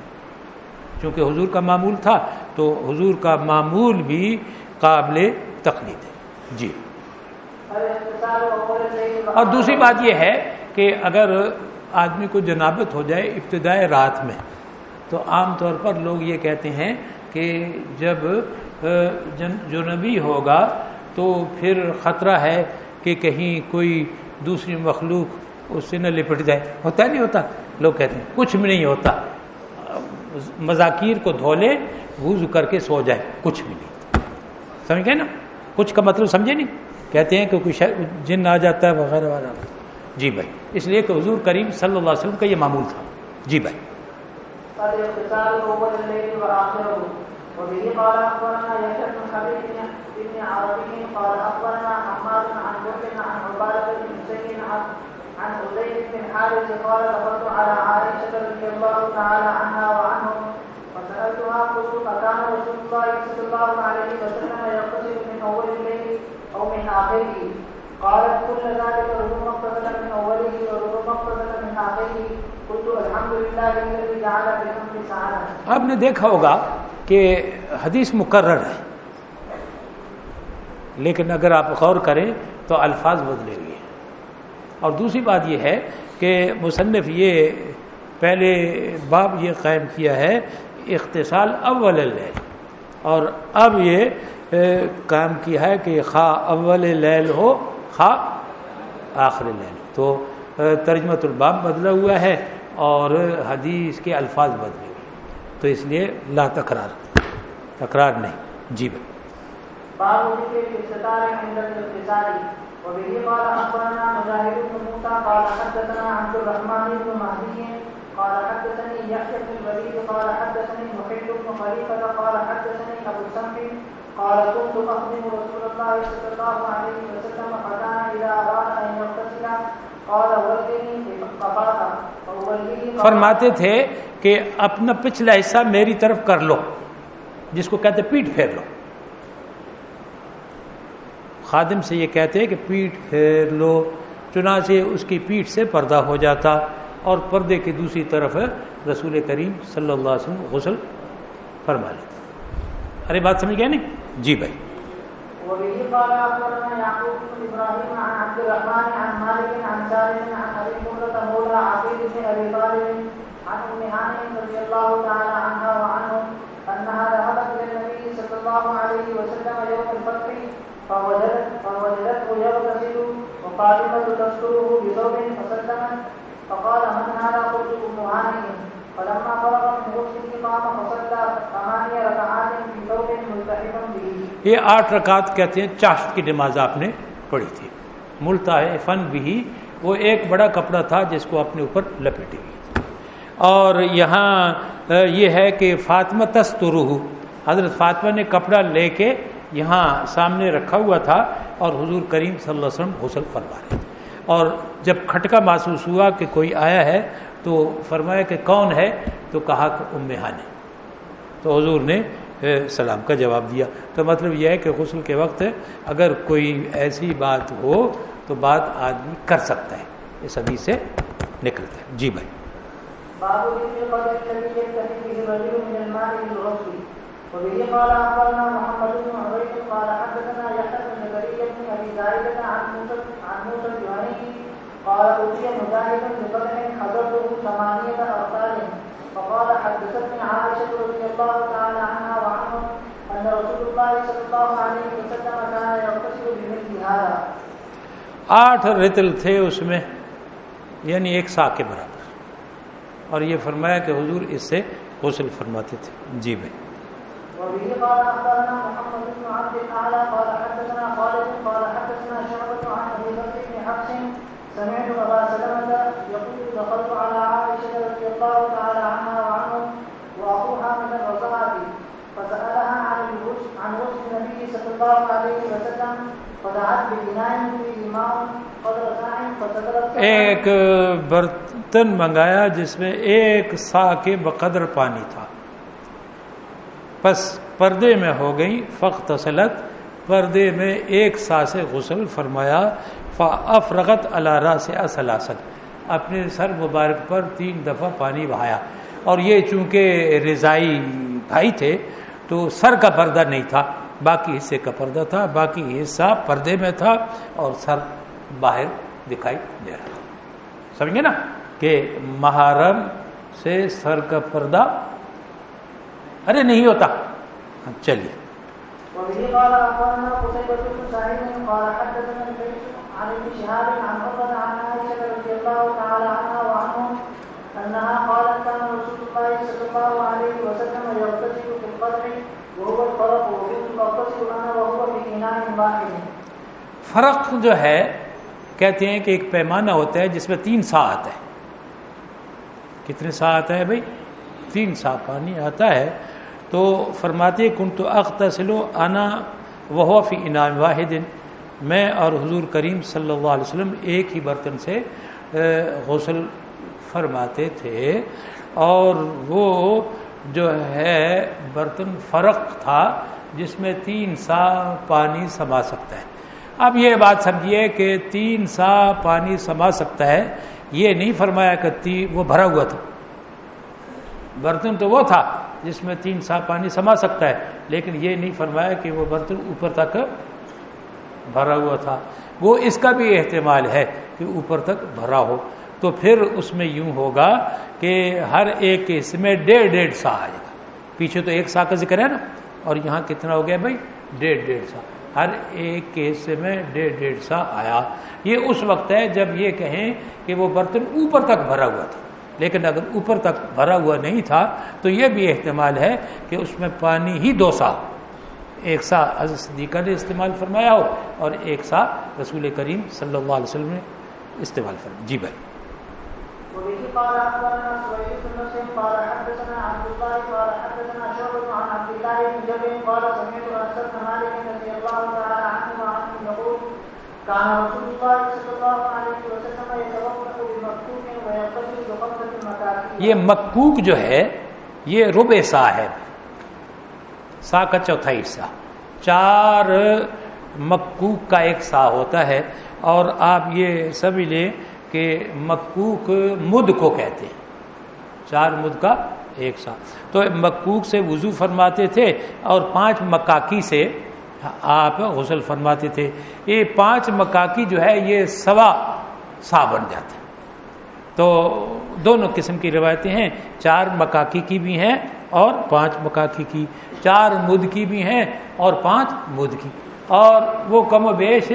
A: چونکہ حضور کا معمول تھا، تو حضور کا معمول بھی قابل تقلید ہے۔ جی۔ اور دوسری بات یہ ہے کہ اگر آدمی کو جنابت ہو جائے ابتدائے رات میں، تو عام طور پر لوگ یہ کہتے ہیں کہ جب جنبی ہوگا تو پھر خطرہ ہے کہ کہیں کوئی دوسری مخلوق اس سے نہ لپٹ جائے۔ ہوتا نہیں ہوتا، لوگ کہتے ہیں، کچھ بھی نہیں ہوتا۔ مذاکیر کو دھو لے، وضو کر کے سو جائے، کچھ بھی نہیں۔ سمجھ گئے نا؟ کچھ کا مطلب سمجھے نہیں؟ کہتے ہیں کہ کوئی جن آ جاتا ہے وغیرہ وغیرہ جی بھائی۔ اس لیے کہ حضور کریم صلی اللہ علیہ وسلم کا یہ معمول تھا۔ جی بھائی۔
C: وبه قال اخبرنا يحيى بن حبيب بن عربي قال اخبرنا حماد عن بكر عن عباده بن حسين عن عن حذيف بن حارث قال دخلت على عائشه رضي الله تعالى عنها وعنهم فسالتها قلت فكان رسول الله صلى الله عليه وسلم من اول الليل او من قالت كل ذلك ربما اغتسل من اوله وربما اغتسل من اخره قلت الحمد لله الذي جعل في الامر سعاده
A: آپ نے دیکھا ہوگا کہ حدیث مقرر ہے. لیکن اگر آپ غور کریں تو الفاظ بدلے ہوئے اور دوسری بات یہ ہے کہ مصنف یہ پہلے باب یہ قائم کیا ہے، اختصال اول لیل اور اب یہ قائم کیا ہے کہ خواہ اول لیل ہو خواہ آخر لیل۔ تو ترجمت الباب بدلا ہوا ہے اور حدیث کے الفاظ بدلے ہوئے تو اس لیے لا تکرار تکرار نہیں۔ جی بھائی۔
C: وبه قال اخبرنا مجاهد بن موسى قال حدثنا عبد الرحمن بن مهدي قال حدثني يحيى بن الوليد قال حدثني محل بن خليفه قال حدثني ابو سمح قال كنت اخدم رسول الله صلى الله عليه وسلم فكان اذا اراد ان يغتسل قال ولدني فقال
A: فرماتے تھے کہ اپنا پچھلا حصہ میری طرف کر لو، جس کو کہتے پیٹ پھیر لو۔ خادم سے یہ کہتے کہ پیٹ پھیر لو، چنانچہ اس کی پیٹ سے پردہ ہو جاتا اور پردے کی دوسری طرف رسول کریم صلی اللہ علیہ وسلم غسل فرما لیتے۔ ارے بات سمجھ گئے نہیں؟ جی بھائی۔
C: وبه قال اخبرنا يعقوب بن ابراهيم عن عبد الرحمن عن مالك عن سالم عن ابي مرة مولى عقيل بن ابي طالب عن ام هانئ رضي الله تعالى عنها وعنهم انها ذهبت الى النبي صلى الله عليه وسلم يوم الفتح، فوجدت فوجدته يغتسل وقائمة تستره بثوب فسلمت فقال من هذا؟ قلت ام هانئ فلما فرغ من غسله قام فصلى ثمانية ركعات في ثوب ملتحفا به.
A: یہ آٹھ رکعت کہتے ہیں چاشت کی نماز آپ نے پڑھی تھی۔ ملتا ہے فن بھی وہ ایک بڑا کپڑا تھا جس کو اپنے اوپر لپیٹی ہوئی اور یہاں یہ ہے کہ فاطمہ تسترہ حضرت فاطمہ نے کپڑا لے کے یہاں سامنے رکھا ہوا تھا اور حضور کریم صلی اللہ علیہ وسلم غسل فرما رہے اور جب کھٹکا محسوس ہوا کہ کوئی آیا ہے تو فرمایا کہ کون ہے؟ تو کہا کہ ام نے تو حضور نے سلام کا جواب دیا۔ تو مطلب یہ ہے کہ غسل کے وقت اگر کوئی ایسی بات ہو تو بات آدمی کر سکتا ہے۔ اس حدیث سے نکلتا ہے۔ جی بھائی۔
C: وبه قال محمد بن عبيد قال حدثنا يحيى بن زكريا بن عن موسى عن موسى الجهني قال مجاهد حضرته ثمانية فقال حدثتني عائشة رضي الله تعالى عنها وعنهم أن رسول الله صلى الله عليه وسلم كان يغتسل بمثل هذا.
A: آٹھ رتل تھے اس میں یعنی ایک سا کے برابر. اور یہ فرمایا کہ حضور اس سے غسل فرماتے تھے. جی بھائی.
C: وبه قال اخبرنا محمد بن عبد الاعلى قال حدثنا خالد قال حدثنا شعبة عن ابي بكر بن حفص سمعت ابا سلمة يقول دخلت على عائشة رضي الله تعالى عنها وعنهم واخوها من الرضاعة، فسألها عن الغسل عن غسل النبي صلى الله عليه وسلم، فدعت بإناء فيه ماء
A: ایک برتن منگایا جس میں ایک سا کے بقدر پانی تھا۔ پس پردے میں ہو گئی فخت اصلت پردے میں ایک سا سے غسل فرمایا۔ افرغت اللہ سے اصلاست اپنے سر مبارک پر تین دفعہ پانی بہایا۔ اور یہ چونکہ رضائی بھائی تھے، تو سر کا پردہ نہیں تھا، باقی حصے کا پردہ تھا، باقی حصہ پردے میں تھا اور سر باہر دکھائی دے رہا۔ تھا سمجھے نا؟ کہ محرم سے سر کا پردہ ارے نہیں ہوتا۔ ہاں، چلیے۔
C: عن ابن شهاب عن عروة عن عائشة رضي الله تعالى عنها وعنهم انها قالت كان رسول الله صلى الله عليه وسلم يغتسل في القدح وهو الفرق وكنت اغتسل انا وهو في اناء واحد.
A: فرق جو ہے، کہتے ہیں کہ ایک پیمانہ ہوتا ہے جس میں تین سا آتا ہے۔ کتنے سا آتا ہے بھائی؟ تین سا پانی آتا ہے۔ تو فرماتے کن تو اختسلو انا وہ فی انعام واحد۔ میں اور حضور کریم صلی اللہ علیہ وسلم ایک ہی برتن سے غسل فرماتے تھے۔ اور وہ جو ہے برتن فرق تھا، جس میں تین سا پانی سما سکتا ہے۔ اب یہ بات سمجھیے کہ تین سا پانی سما سکتا ہے۔ یہ نہیں فرمایا کہ وہ بھرا ہوا تھا۔ برتن تو وہ تھا جس میں تین سا پانی سما سکتا ہے، لیکن یہ نہیں فرمایا کہ وہ برتن اوپر تک بھرا ہوا تھا۔ وہ اس کا بھی احتمال ہے کہ اوپر تک بھرا ہو۔ تو پھر اس میں یوں ہوگا کہ ہر ایک حصے میں ڈیڑھ ڈیڑھ سا آئے گا۔ پیچھے تو ایک سا کا ذکر ہے نا۔ اور یہاں کتنا ہو گیا بھائی؟ ڈیڑھ ڈیڑھ سا۔ ہر ایک کے حصے میں ڈیڑھ ڈیڑھ سا آیا۔ یہ اس وقت ہے جب یہ کہیں کہ وہ برتن اوپر تک بھرا ہوا تھا۔ لیکن اگر اوپر تک بھرا ہوا نہیں تھا تو یہ بھی احتمال ہے کہ اس میں پانی ہی دو سا ایک سا حضرت صدیقہ نے استعمال فرمایا ہو اور ایک سا رسول کریم صلی اللہ علیہ وسلم نے استعمال فرمایا۔ جی بھائی۔
C: كان رسول الله صلى الله عليه وسلم
A: یہ مکوک جو ہے یہ ربع سا ہے سا کا چوتھا حصہ۔ چار مکوک کا ایک سا ہوتا ہے۔ اور آپ یہ سمجھ لیں کہ مکوک مد کو کہتے ہیں۔ چار مد کا ایک سا۔ تو مکوک سے وضو فرماتے تھے اور پانچ مکاکی سے آپ غسل فرماتے تھے۔ یہ پانچ مکاکی جو ہے یہ سوا سا بن جاتا ہے تو دونوں قسم کی روایتیں ہیں۔ چار مکاکی کی بھی ہیں۔ اور پانچ مکاکی کی، چار مد کی بھی ہیں اور پانچ مد کی۔ اور وہ کم و بیش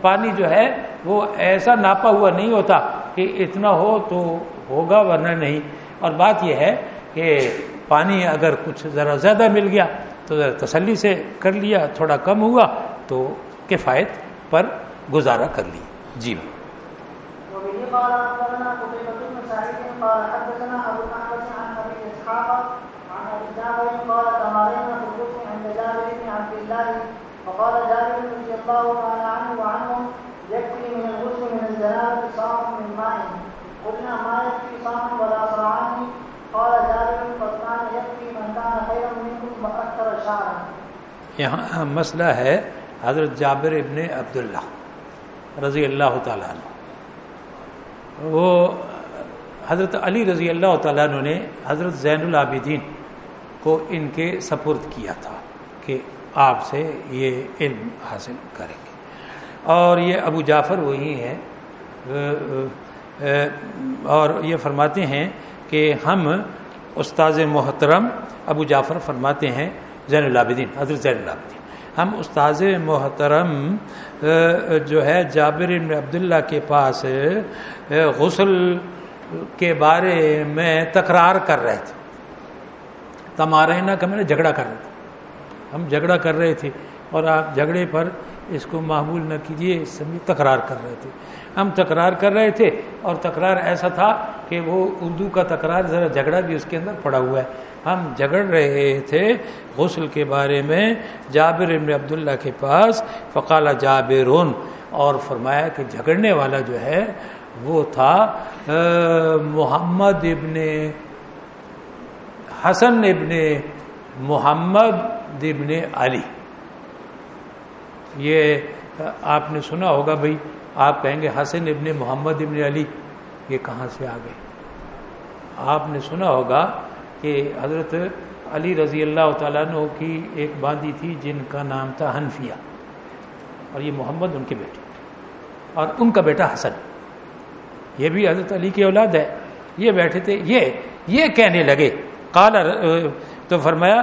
A: پانی جو ہے، وہ ایسا ناپا ہوا نہیں ہوتا کہ اتنا ہو تو ہوگا ورنہ نہیں۔ اور بات یہ ہے کہ پانی اگر کچھ ذرا زیادہ مل گیا، تو ذرا تسلی سے کر لیا، تھوڑا کم ہوا، تو کفایت پر گزارا کر لی۔ جی
C: قال اخبرنا قال جابر قال تمارين في عند جابر بن عبد الله، فقال جابر رضي الله تعالى عنه وعنهم، يكفي من الغسل من الجنابة صاع من ماء. قلنا، ما يكفي صاع ولا صاعان قال جابر قد كان يكفي من كان خيرا منكم واكثر شعرا.
A: یہاں مسئلہ ہے حضرت جابر ابن عبداللہ رضی اللہ تعالیٰ عنہ۔ وہ حضرت علی رضی اللہ تعالیٰ عنہ نے حضرت زین العابدین کو ان کے سپرد کیا تھا کہ آپ سے یہ علم حاصل کریں گے۔ اور یہ ابو جعفر وہی ہے اور یہ فرماتے ہیں کہ ہم استاذ محترم ابو جعفر فرماتے ہیں، زین العابدین، حضرت زین العابدین۔ ہم استاذ محترم جو ہے جابر بن عبداللہ کے پاس غسل کے بارے میں تکرار کر رہے تھے۔ تمارے کا میں نے جھگڑا کر رہے تھے۔ ہم جھگڑا کر رہے تھے اور آپ جھگڑے پر اس کو معمول نہ کیجیے اس سمجھ تکرار کر رہے تھے۔ ہم تکرار کر رہے تھے اور تکرار ایسا تھا کہ وہ اردو کا تکرار ذرا جھگڑا بھی اس کے اندر پڑا ہوا ہے۔ ہم جھگڑ رہے تھے غسل کے بارے میں جابر ابن عبداللہ کے پاس فقالہ جابرون، اور فرمایا کہ جھگڑنے والا جو ہے وہ تھا محمد ابن حسن ابن محمد ابن علی۔ یہ آپ نے سنا ہوگا بھائی، آپ کہیں گے حسن ابن محمد ابن علی، یہ کہاں سے آ گئے آپ نے سنا ہوگا کہ حضرت علی رضی اللہ تعالیٰ عنہ کی ایک باندھی تھی جن کا نام تھا حنفیہ، اور یہ محمد ان کے بیٹے، اور ان کا بیٹا حسن۔ یہ بھی حضرت علی کی اولاد ہے۔ یہ بیٹھے تھے، یہ یہ کہنے لگے کالا تو فرمایا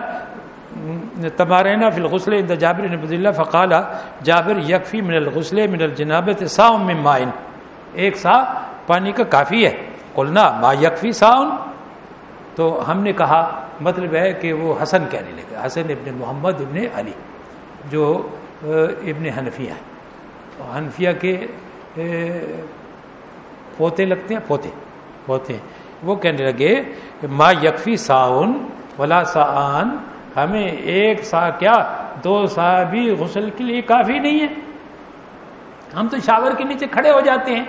A: تمارینا فی الغسل ان جابر نب اللہ فقالا جابر یکفی من الغسل من الجنابت سا من مائن۔ ایک سا پانی کا کافی ہے۔ قلنا، ما یکفی ساؤن؟ تو ہم نے کہا مطلب ہے کہ وہ حسن کہنے لگے۔ حسن ابن محمد ابن علی، جو ابن حنفیہ ہے حنفیہ کے پوتے لگتے ہیں؟ پوتے پوتے۔ وہ کہنے لگے کہ ما یکفی ساؤن ولا سان ہمیں ایک سا کیا؟ دو سا بھی غسل کے لیے کافی نہیں ہے۔ ہم تو شاور کے نیچے کھڑے ہو جاتے ہیں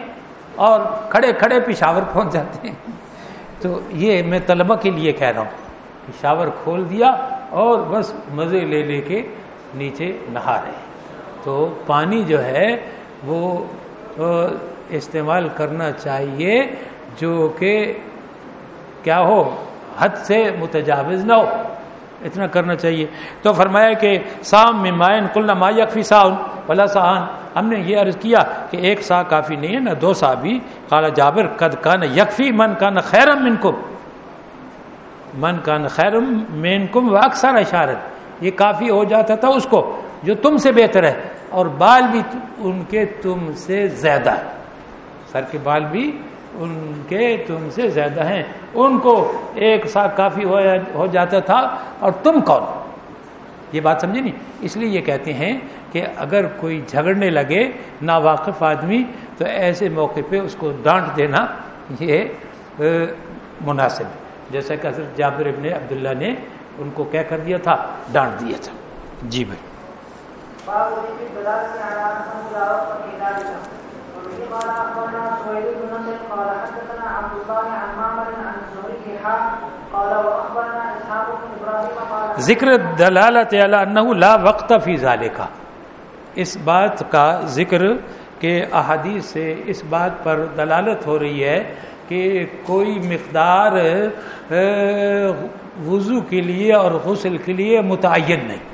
A: اور کھڑے کھڑے پشاور پہنچ جاتے ہیں۔ تو یہ میں طلبہ کے لیے کہہ رہا ہوں شاور کھول دیا اور بس مزے لے لے کے نیچے نہا رہے۔ تو پانی جو ہے وہ استعمال کرنا چاہیے جو کہ کیا ہو؟ حد سے متجاوز نہ ہو۔ اتنا کرنا چاہیے۔ تو فرمایا کہ سام مائن کل ما یکفی ساؤن۔ بلا سہان ہم نے یہ عرض کیا کہ ایک سا کافی نہیں ہے، نہ دو سا بھی۔ کالا جابر، قد کا نہ یکفی من کا نہ خیرم من کم من کا نہ خیرم مین کم و اکثر اشارت یہ کافی ہو جاتا تھا اس کو، جو تم سے بہتر ہے۔ اور بال بھی ان کے تم سے زیادہ۔ ہے سر کے بال بھی ان کے تم سے زیادہ ہیں۔ ان کو ایک سا کافی ہو جاتا تھا۔ اور تم کون؟ یہ بات سمجھے نہیں؟ اس لیے یہ کہتے ہیں کہ اگر کوئی جھگڑنے لگے نا واقف آدمی، تو ایسے موقع پہ اس کو ڈانٹ دینا یہ مناسب جیسا کہ حضرت جابر ابن عبداللہ نے ان کو کیا کر دیا تھا، ڈانٹ دیا تھا۔ جی بھائی۔ ذکر دلالت لا وقت فی ذالکا اس بات کا ذکر کہ احادیث سے اس بات پر دلالت ہو رہی ہے کہ کوئی مقدار وضو کے لیے اور غسل کے لیے متعین نہیں۔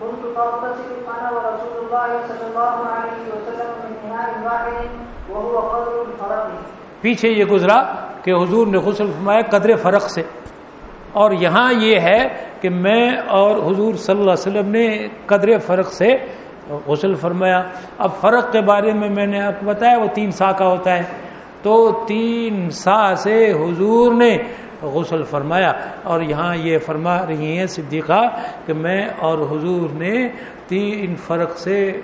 A: كنت انا ورسول الله صلى الله عليه وسلم من اناء واحد، وهو قدر پیچھے یہ گزرا کہ حضور نے غسل فرمایا قدر فرق سے۔ اور یہاں یہ ہے کہ میں اور حضور صلی اللہ علیہ وسلم نے قدر فرق سے غسل فرمایا۔ اب فرق کے بارے میں میں نے آپ کو بتایا، وہ تین سا کا ہوتا ہے۔ تو تین سا سے حضور نے غسل فرمایا اور یہاں یہ فرما رہی ہیں صدیقہ کہ میں اور حضور نے تین فرق سے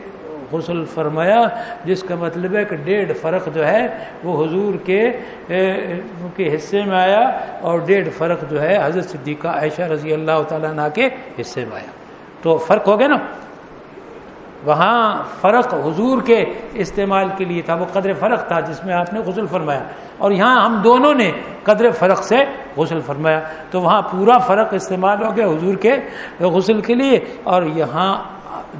A: غسل فرمایا، جس کا مطلب ہے کہ ڈیڑھ فرق جو ہے وہ حضور کے کے حصے میں آیا اور ڈیڑھ فرق جو ہے حضرت صدیقہ عائشہ رضی اللہ تعالیٰ عنہ کے حصے میں آیا۔ تو فرق ہو گیا نا؟ وہاں فرق حضور کے استعمال کے لیے تھا، وہ قدر فرق تھا جس میں آپ نے غسل فرمایا۔ اور یہاں ہم دونوں نے قدر فرق سے غسل فرمایا۔ تو وہاں پورا فرق استعمال ہو گیا حضور کے غسل کے لیے اور یہاں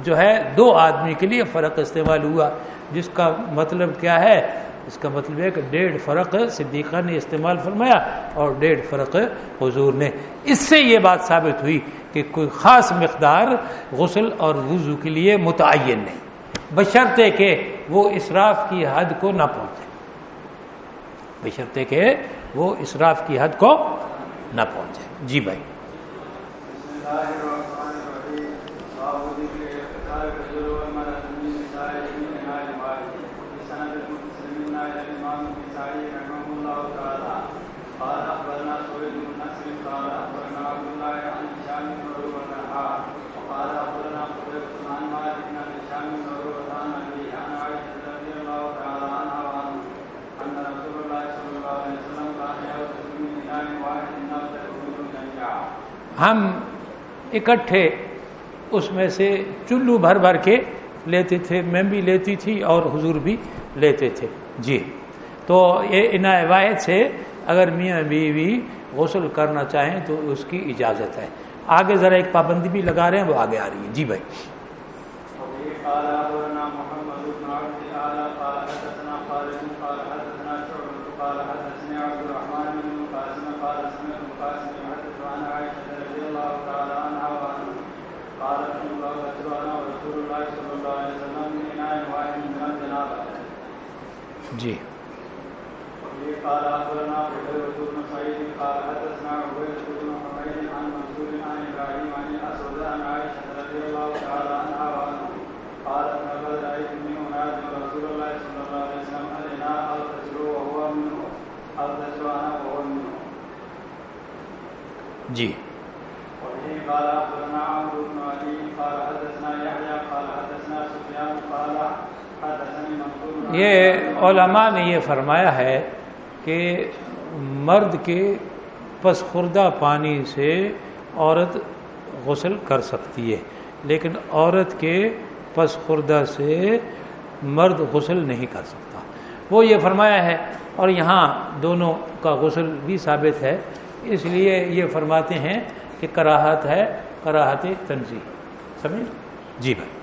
A: جو ہے دو آدمی کے لیے فرق استعمال ہوا۔ جس کا مطلب کیا ہے؟ اس کا مطلب ہے کہ ڈیڑھ فرق صدیقہ نے استعمال فرمایا اور ڈیڑھ فرق حضور نے۔ اس سے یہ بات ثابت ہوئی کہ کوئی خاص مقدار غسل اور وضو کے لیے متعین نہیں۔ بشرطے کہ وہ اسراف کی حد کو نہ پہنچے۔ بشرطے کہ وہ اسراف کی حد کو نہ پہنچے۔ جی بھائی۔ ہم اکٹھے اس میں سے چلو بھر بھر کے لیتے تھے، میں بھی لیتی تھی اور حضور بھی لیتے تھے۔ جی۔ تو یہ ان روایت سے اگر میاں بیوی غسل کرنا چاہیں تو اس کی اجازت ہے۔ آگے ذرا ایک پابندی بھی لگا رہے ہیں، وہ آگے آ رہی ہے۔ جی بھائی۔ جی۔, جی۔ قال اخبرنا عبيد بن سعيد قال حدثنا عبيد بن حميد عن منصور عن ابراهيم عن الاسود عن عائشه رضي الله تعالى عنها وعنه قالت لقد رايتني انادي رسول الله صلى الله عليه وسلم علينا اغتسل وهو منه اغتسل انا وهو منه جی قال اخبرنا عمرو بن علي قال حدثنا يحيى قال حدثنا سفيان قال یہ علماء نے یہ فرمایا ہے کہ مرد کے پس خوردہ پانی سے عورت غسل کر سکتی ہے، لیکن عورت کے پس خوردہ سے مرد غسل نہیں کر سکتا۔ وہ یہ فرمایا ہے اور یہاں دونوں کا غسل بھی ثابت ہے۔ اس لیے یہ فرماتے ہیں کہ کراہت ہے، کراہت تنظیم سمجھ جی بھائی۔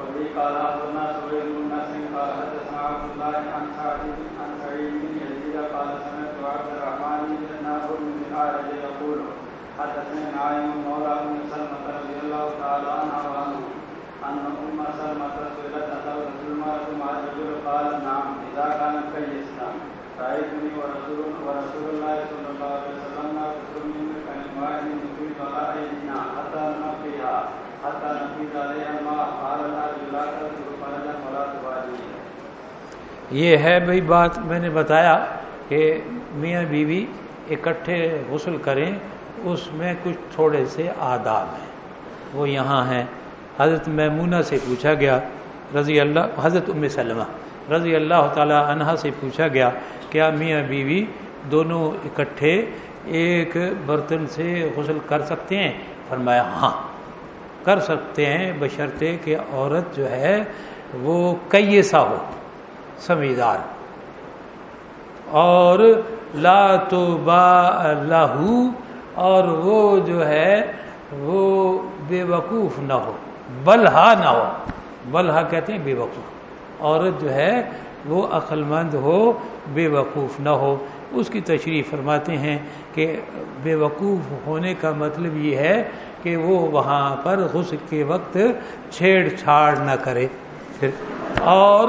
A: قال اخبرنا سويد بن نصر قال حدثنا عبد الله عن سعد عن سعيد بن يزيد قال سمعت عبد الرحمن بن ناصر بن الحارث يقول حدثني نعيم مولى ام سلمة رضي الله تعالى عنها وعنه ان ام سلمة سئلت اتوت المرأة مع الرجل قال نعم اذا كان كيسنا رايتني ورسول ورسول الله صلى الله عليه وسلم نغسل من كان واحد نفيد على ايدينا حتى نقيها حتى نفيد عليها قال لا فرجا ولا یہ ہے بھائی بات میں نے بتایا کہ میاں بیوی اکٹھے غسل کریں، اس میں کچھ تھوڑے سے آداب ہیں۔ وہ یہاں ہیں۔ حضرت میمونہ سے پوچھا گیا، رضی اللہ، حضرت ام سلمہ رضی اللہ تعالی عنہ سے پوچھا گیا، کیا میاں بیوی دونوں اکٹھے ایک برتن سے غسل کر سکتے ہیں؟ فرمایا ہاں۔ کر سکتے ہیں بشرطے کہ عورت جو ہے وہ کئی سا ہو سمجھدار اور لا تو با لہو اور وہ جو ہے وہ بے وقوف نہ ہو، بلہا نہ ہو۔ بلہا کہتے ہیں بے وقوف عورت جو ہے وہ عقل مند ہو بے وقوف نہ ہو۔ اس کی تشریح فرماتے ہیں کہ بے وقوف ہونے کا مطلب یہ ہے کہ وہ وہاں پر غسل کے وقت چھیڑ چھاڑ نہ کرے۔ پھر اور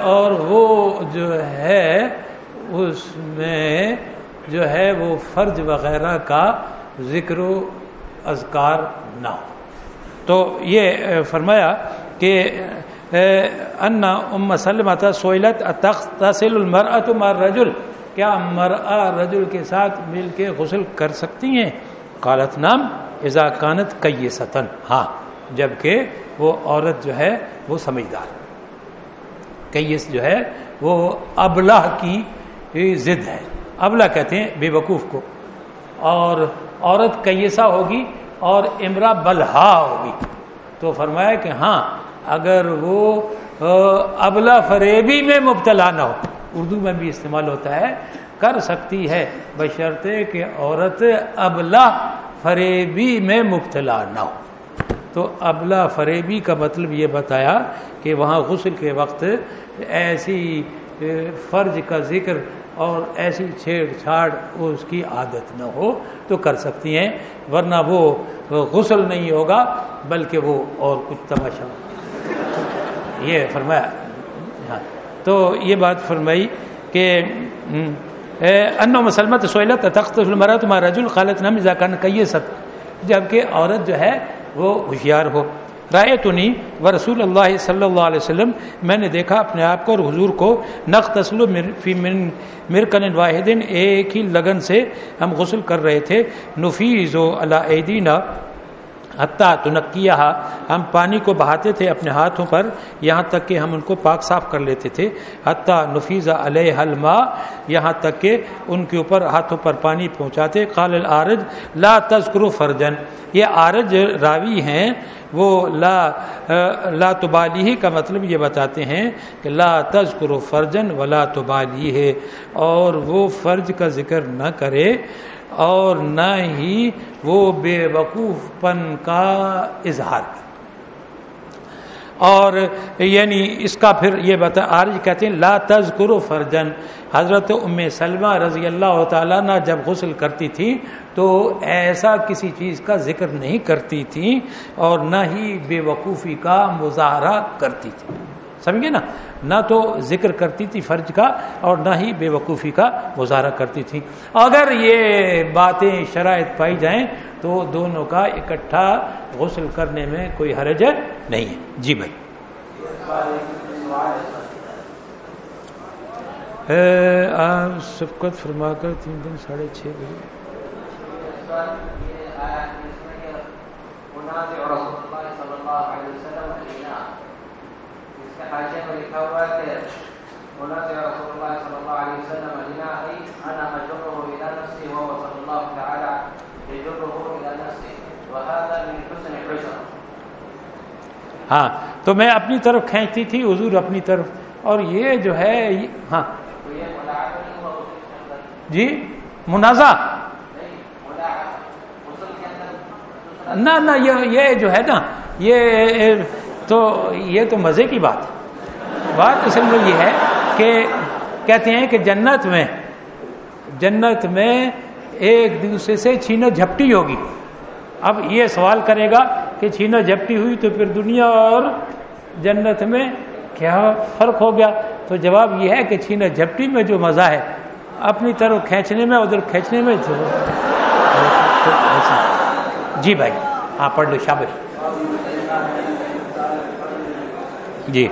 A: اور وہ جو ہے، اس میں جو ہے وہ فرج وغیرہ کا ذکر و اذکار نہ ہو۔ تو یہ فرمایا کہ ان ام سلمت سویلت تحصیل المرأت مار رجل کیا مرآ رجل کے ساتھ مل کے غسل کر سکتی ہیں؟ قالت نام ازا کانت کئی ستن ہاں جبکہ وہ عورت جو ہے، وہ سمجھدار کیس جو ہے، وہ ابلہ کی ضد ہے۔ ابلا کہتے ہیں بے وقوف کو۔ اور عورت کیسا ہوگی اور امرا بلہا ہوگی۔ تو فرمایا کہ ہاں اگر وہ ابلا فریبی میں مبتلا نہ ہو۔ اردو میں بھی استعمال ہوتا ہے، کر سکتی ہے۔ بشرطے کہ عورت ابلا فریبی میں مبتلا نہ ہو۔ تو ابلا فریبی کا مطلب یہ بتایا کہ وہاں غسل کے وقت ایسی فرض کا ذکر اور ایسی چھیڑ چھاڑ اس کی عادت نہ ہو تو کر سکتی ہیں، ورنہ وہ غسل نہیں ہوگا، بلکہ وہ اور کچھ تماشا۔ یہ فرمایا۔ ہاں۔ تو یہ بات فرمائی کہ ان مسلمت سہولت تخت المرت رجل خالت نم ذاکان کئی ست جبکہ عورت جو ہے، وہ ہوشیار ہو۔ رائے تو نہیں و رسول اللہ صلی اللہ علیہ وسلم، میں نے دیکھا اپنے آپ کو اور حضور کو نق تسل فی من، مرکن واحد ایک ہی لگن سے ہم غسل کر رہے تھے۔ نفیز و عیدینہ حتیٰ تنقیہ ہم پانی کو بہاتے تھے اپنے ہاتھوں پر، یہاں تک کہ ہم ان کو پاک صاف کر لیتے تھے۔ حتیٰ نفیزہ علیہ حلما یہاں تک کہ ان کے اوپر ہاتھوں پر پانی پہنچاتے۔ قال العارج، لا تذکر فرجن یہ عارج راوی ہیں، وہ لا لا تبالی ہی کا مطلب یہ بتاتے ہیں کہ لا تذکر فرجن ولا تبالی ہے اور وہ فرج کا ذکر نہ کرے۔ اور نہ ہی وہ بے وقوف پن کا اظہار۔ اور یعنی اس کا پھر یہ بتا عارج کہتے ہیں، لا تذکر فرجن۔ حضرت ام سلمہ رضی اللہ تعالیٰ نہ جب غسل کرتی تھی تو ایسا کسی چیز کا ذکر نہیں کرتی تھی اور نہ ہی بے وقوفی کا مظاہرہ کرتی تھی۔ سمجھے نا؟ نہ تو ذکر کرتی تھی فرض کا اور نہ ہی بے وقوفی کا مظاہرہ کرتی تھی۔ اگر یہ باتیں شرائط پائی جائیں تو دونوں کا اکٹھا غسل کرنے میں کوئی حرج نہیں ہے۔ جی بھائی۔ سبقت فرما کر تین دن ساڑھے چھ بجے۔ حاشیہ میں لکھا ہوا ہے کہ منازع رسول اللہ صلی اللہ علیہ وسلم انا الى نفسي وهو صلی اللہ تعالی يجره الى نفسي. وهذا من حسن العشره ہاں تو میں اپنی طرف کھینچتی تھی حضور اپنی طرف۔ اور یہ جو ہے ہاں۔ جی منازع نہ یہ جو ہے نا یہ تو یہ تو مزے کی بات ہے۔ بات اصل میں یہ ہے کہ کہتے ہیں کہ جنت میں جنت میں ایک دوسرے سے چھینو جھپٹی ہوگی۔ اب یہ سوال کرے گا کہ چھینو جھپٹی ہوئی تو پھر دنیا اور جنت میں کیا فرق ہو گیا؟ تو جواب یہ ہے کہ چھینو جھپٹی میں جو مزہ ہے، اپنی طرف کھینچنے میں، ادھر کھینچنے میں جی بھائی ہاں پڑھ لو شابش۔ جی۔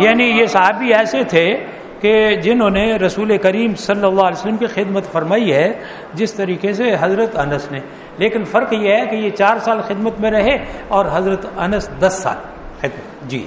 A: یعنی یہ صحابی ایسے تھے کہ جنہوں نے رسول کریم صلی اللہ علیہ وسلم کی خدمت فرمائی ہے جس طریقے سے حضرت انس نے۔ لیکن فرق یہ ہے کہ یہ چار سال خدمت میں رہے اور حضرت انس دس سال خدمت۔ جی۔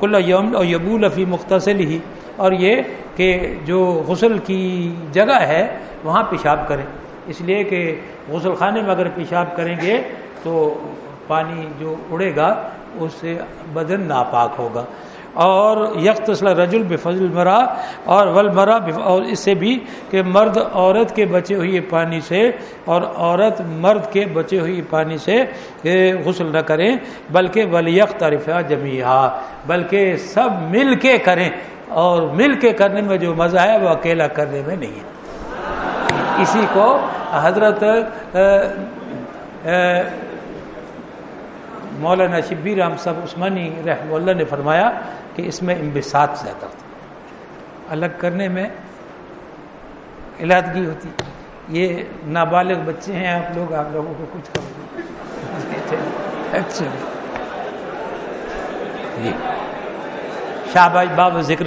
A: کل یوم اور یبول فی مختصل ہی اور یہ کہ جو غسل کی جگہ ہے، وہاں پیشاب کریں۔ اس لیے کہ غسل خانے میں اگر پیشاب کریں گے، تو پانی جو اڑے گا، اس سے بدن ناپاک ہوگا۔ اور یکسل رجل بفضل مرا اور ول مرا اور اس سے بھی کہ مرد عورت کے بچے ہوئی پانی سے، اور عورت مرد کے بچے ہوئی پانی سے غسل نہ کریں، بلکہ ولیق طرفہ جمیہ بلکہ سب مل کے کریں۔ اور مل کے کرنے میں جو مزہ ہے، وہ اکیلا کرنے میں نہیں ہے۔ اسی کو حضرت مولانا شبیر رام صاحب عثمانی رحم اللہ نے فرمایا کہ اس میں امبسات زیادہ ہوتا الگ کرنے میں علادگی ہوتی یہ نابالغ بچے ہیں آپ لوگ آپ لوگوں کو کچھ اچھا۔ جی۔ شاہباز باب ذکر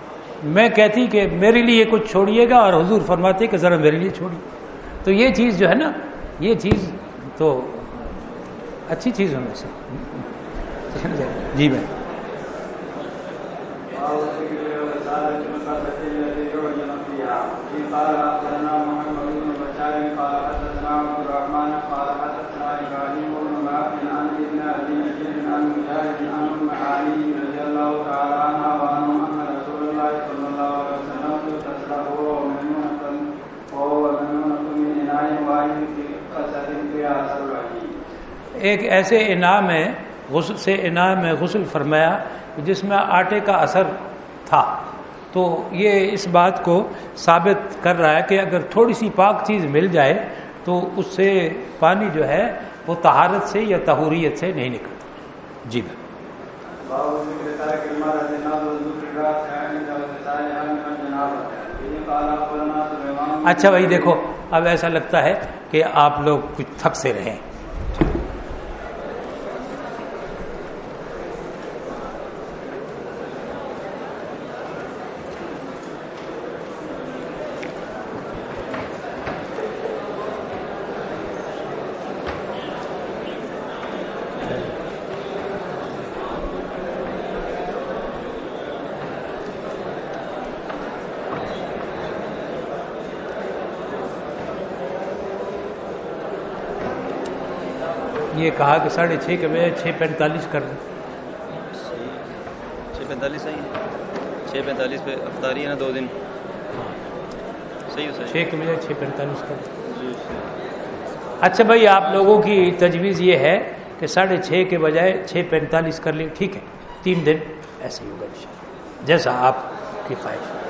A: میں کہتی کہ میرے لیے کچھ چھوڑیے گا اور حضور فرماتے کہ ذرا میرے لیے چھوڑیے۔ تو یہ چیز جو ہے نا، یہ چیز تو اچھی چیز ہونے سے جی میں ایک ایسے انعام ہے غسل سے انعام ہے غسل فرمایا جس میں آٹے کا اثر تھا۔ تو یہ اس بات کو ثابت کر رہا ہے کہ اگر تھوڑی سی پاک چیز مل جائے تو اس سے پانی جو ہے وہ تہارت سے یا تہوریت سے نہیں نکلتا۔ جی بھائی اچھا بھائی دیکھو اب ایسا لگتا ہے کہ آپ لوگ کچھ تھک سے رہیں یہ کہا کہ ساڑھے چھ کے بجے چھ پینتالیس کر دیں
D: چھ پینتالیس صحیح چھ پینتالیس پہ افطاری ہے نا دو دن۔ صحیح ہو
A: چھ کے بجے چھ پینتالیس کر دیں اچھا بھائی آپ لوگوں کی تجویز یہ ہے کہ ساڑھے چھ کے بجائے چھ پینتالیس کر لیں۔ ٹھیک ہے تین دن ایسے ہی ہوگا جیسا آپ کی خواہش۔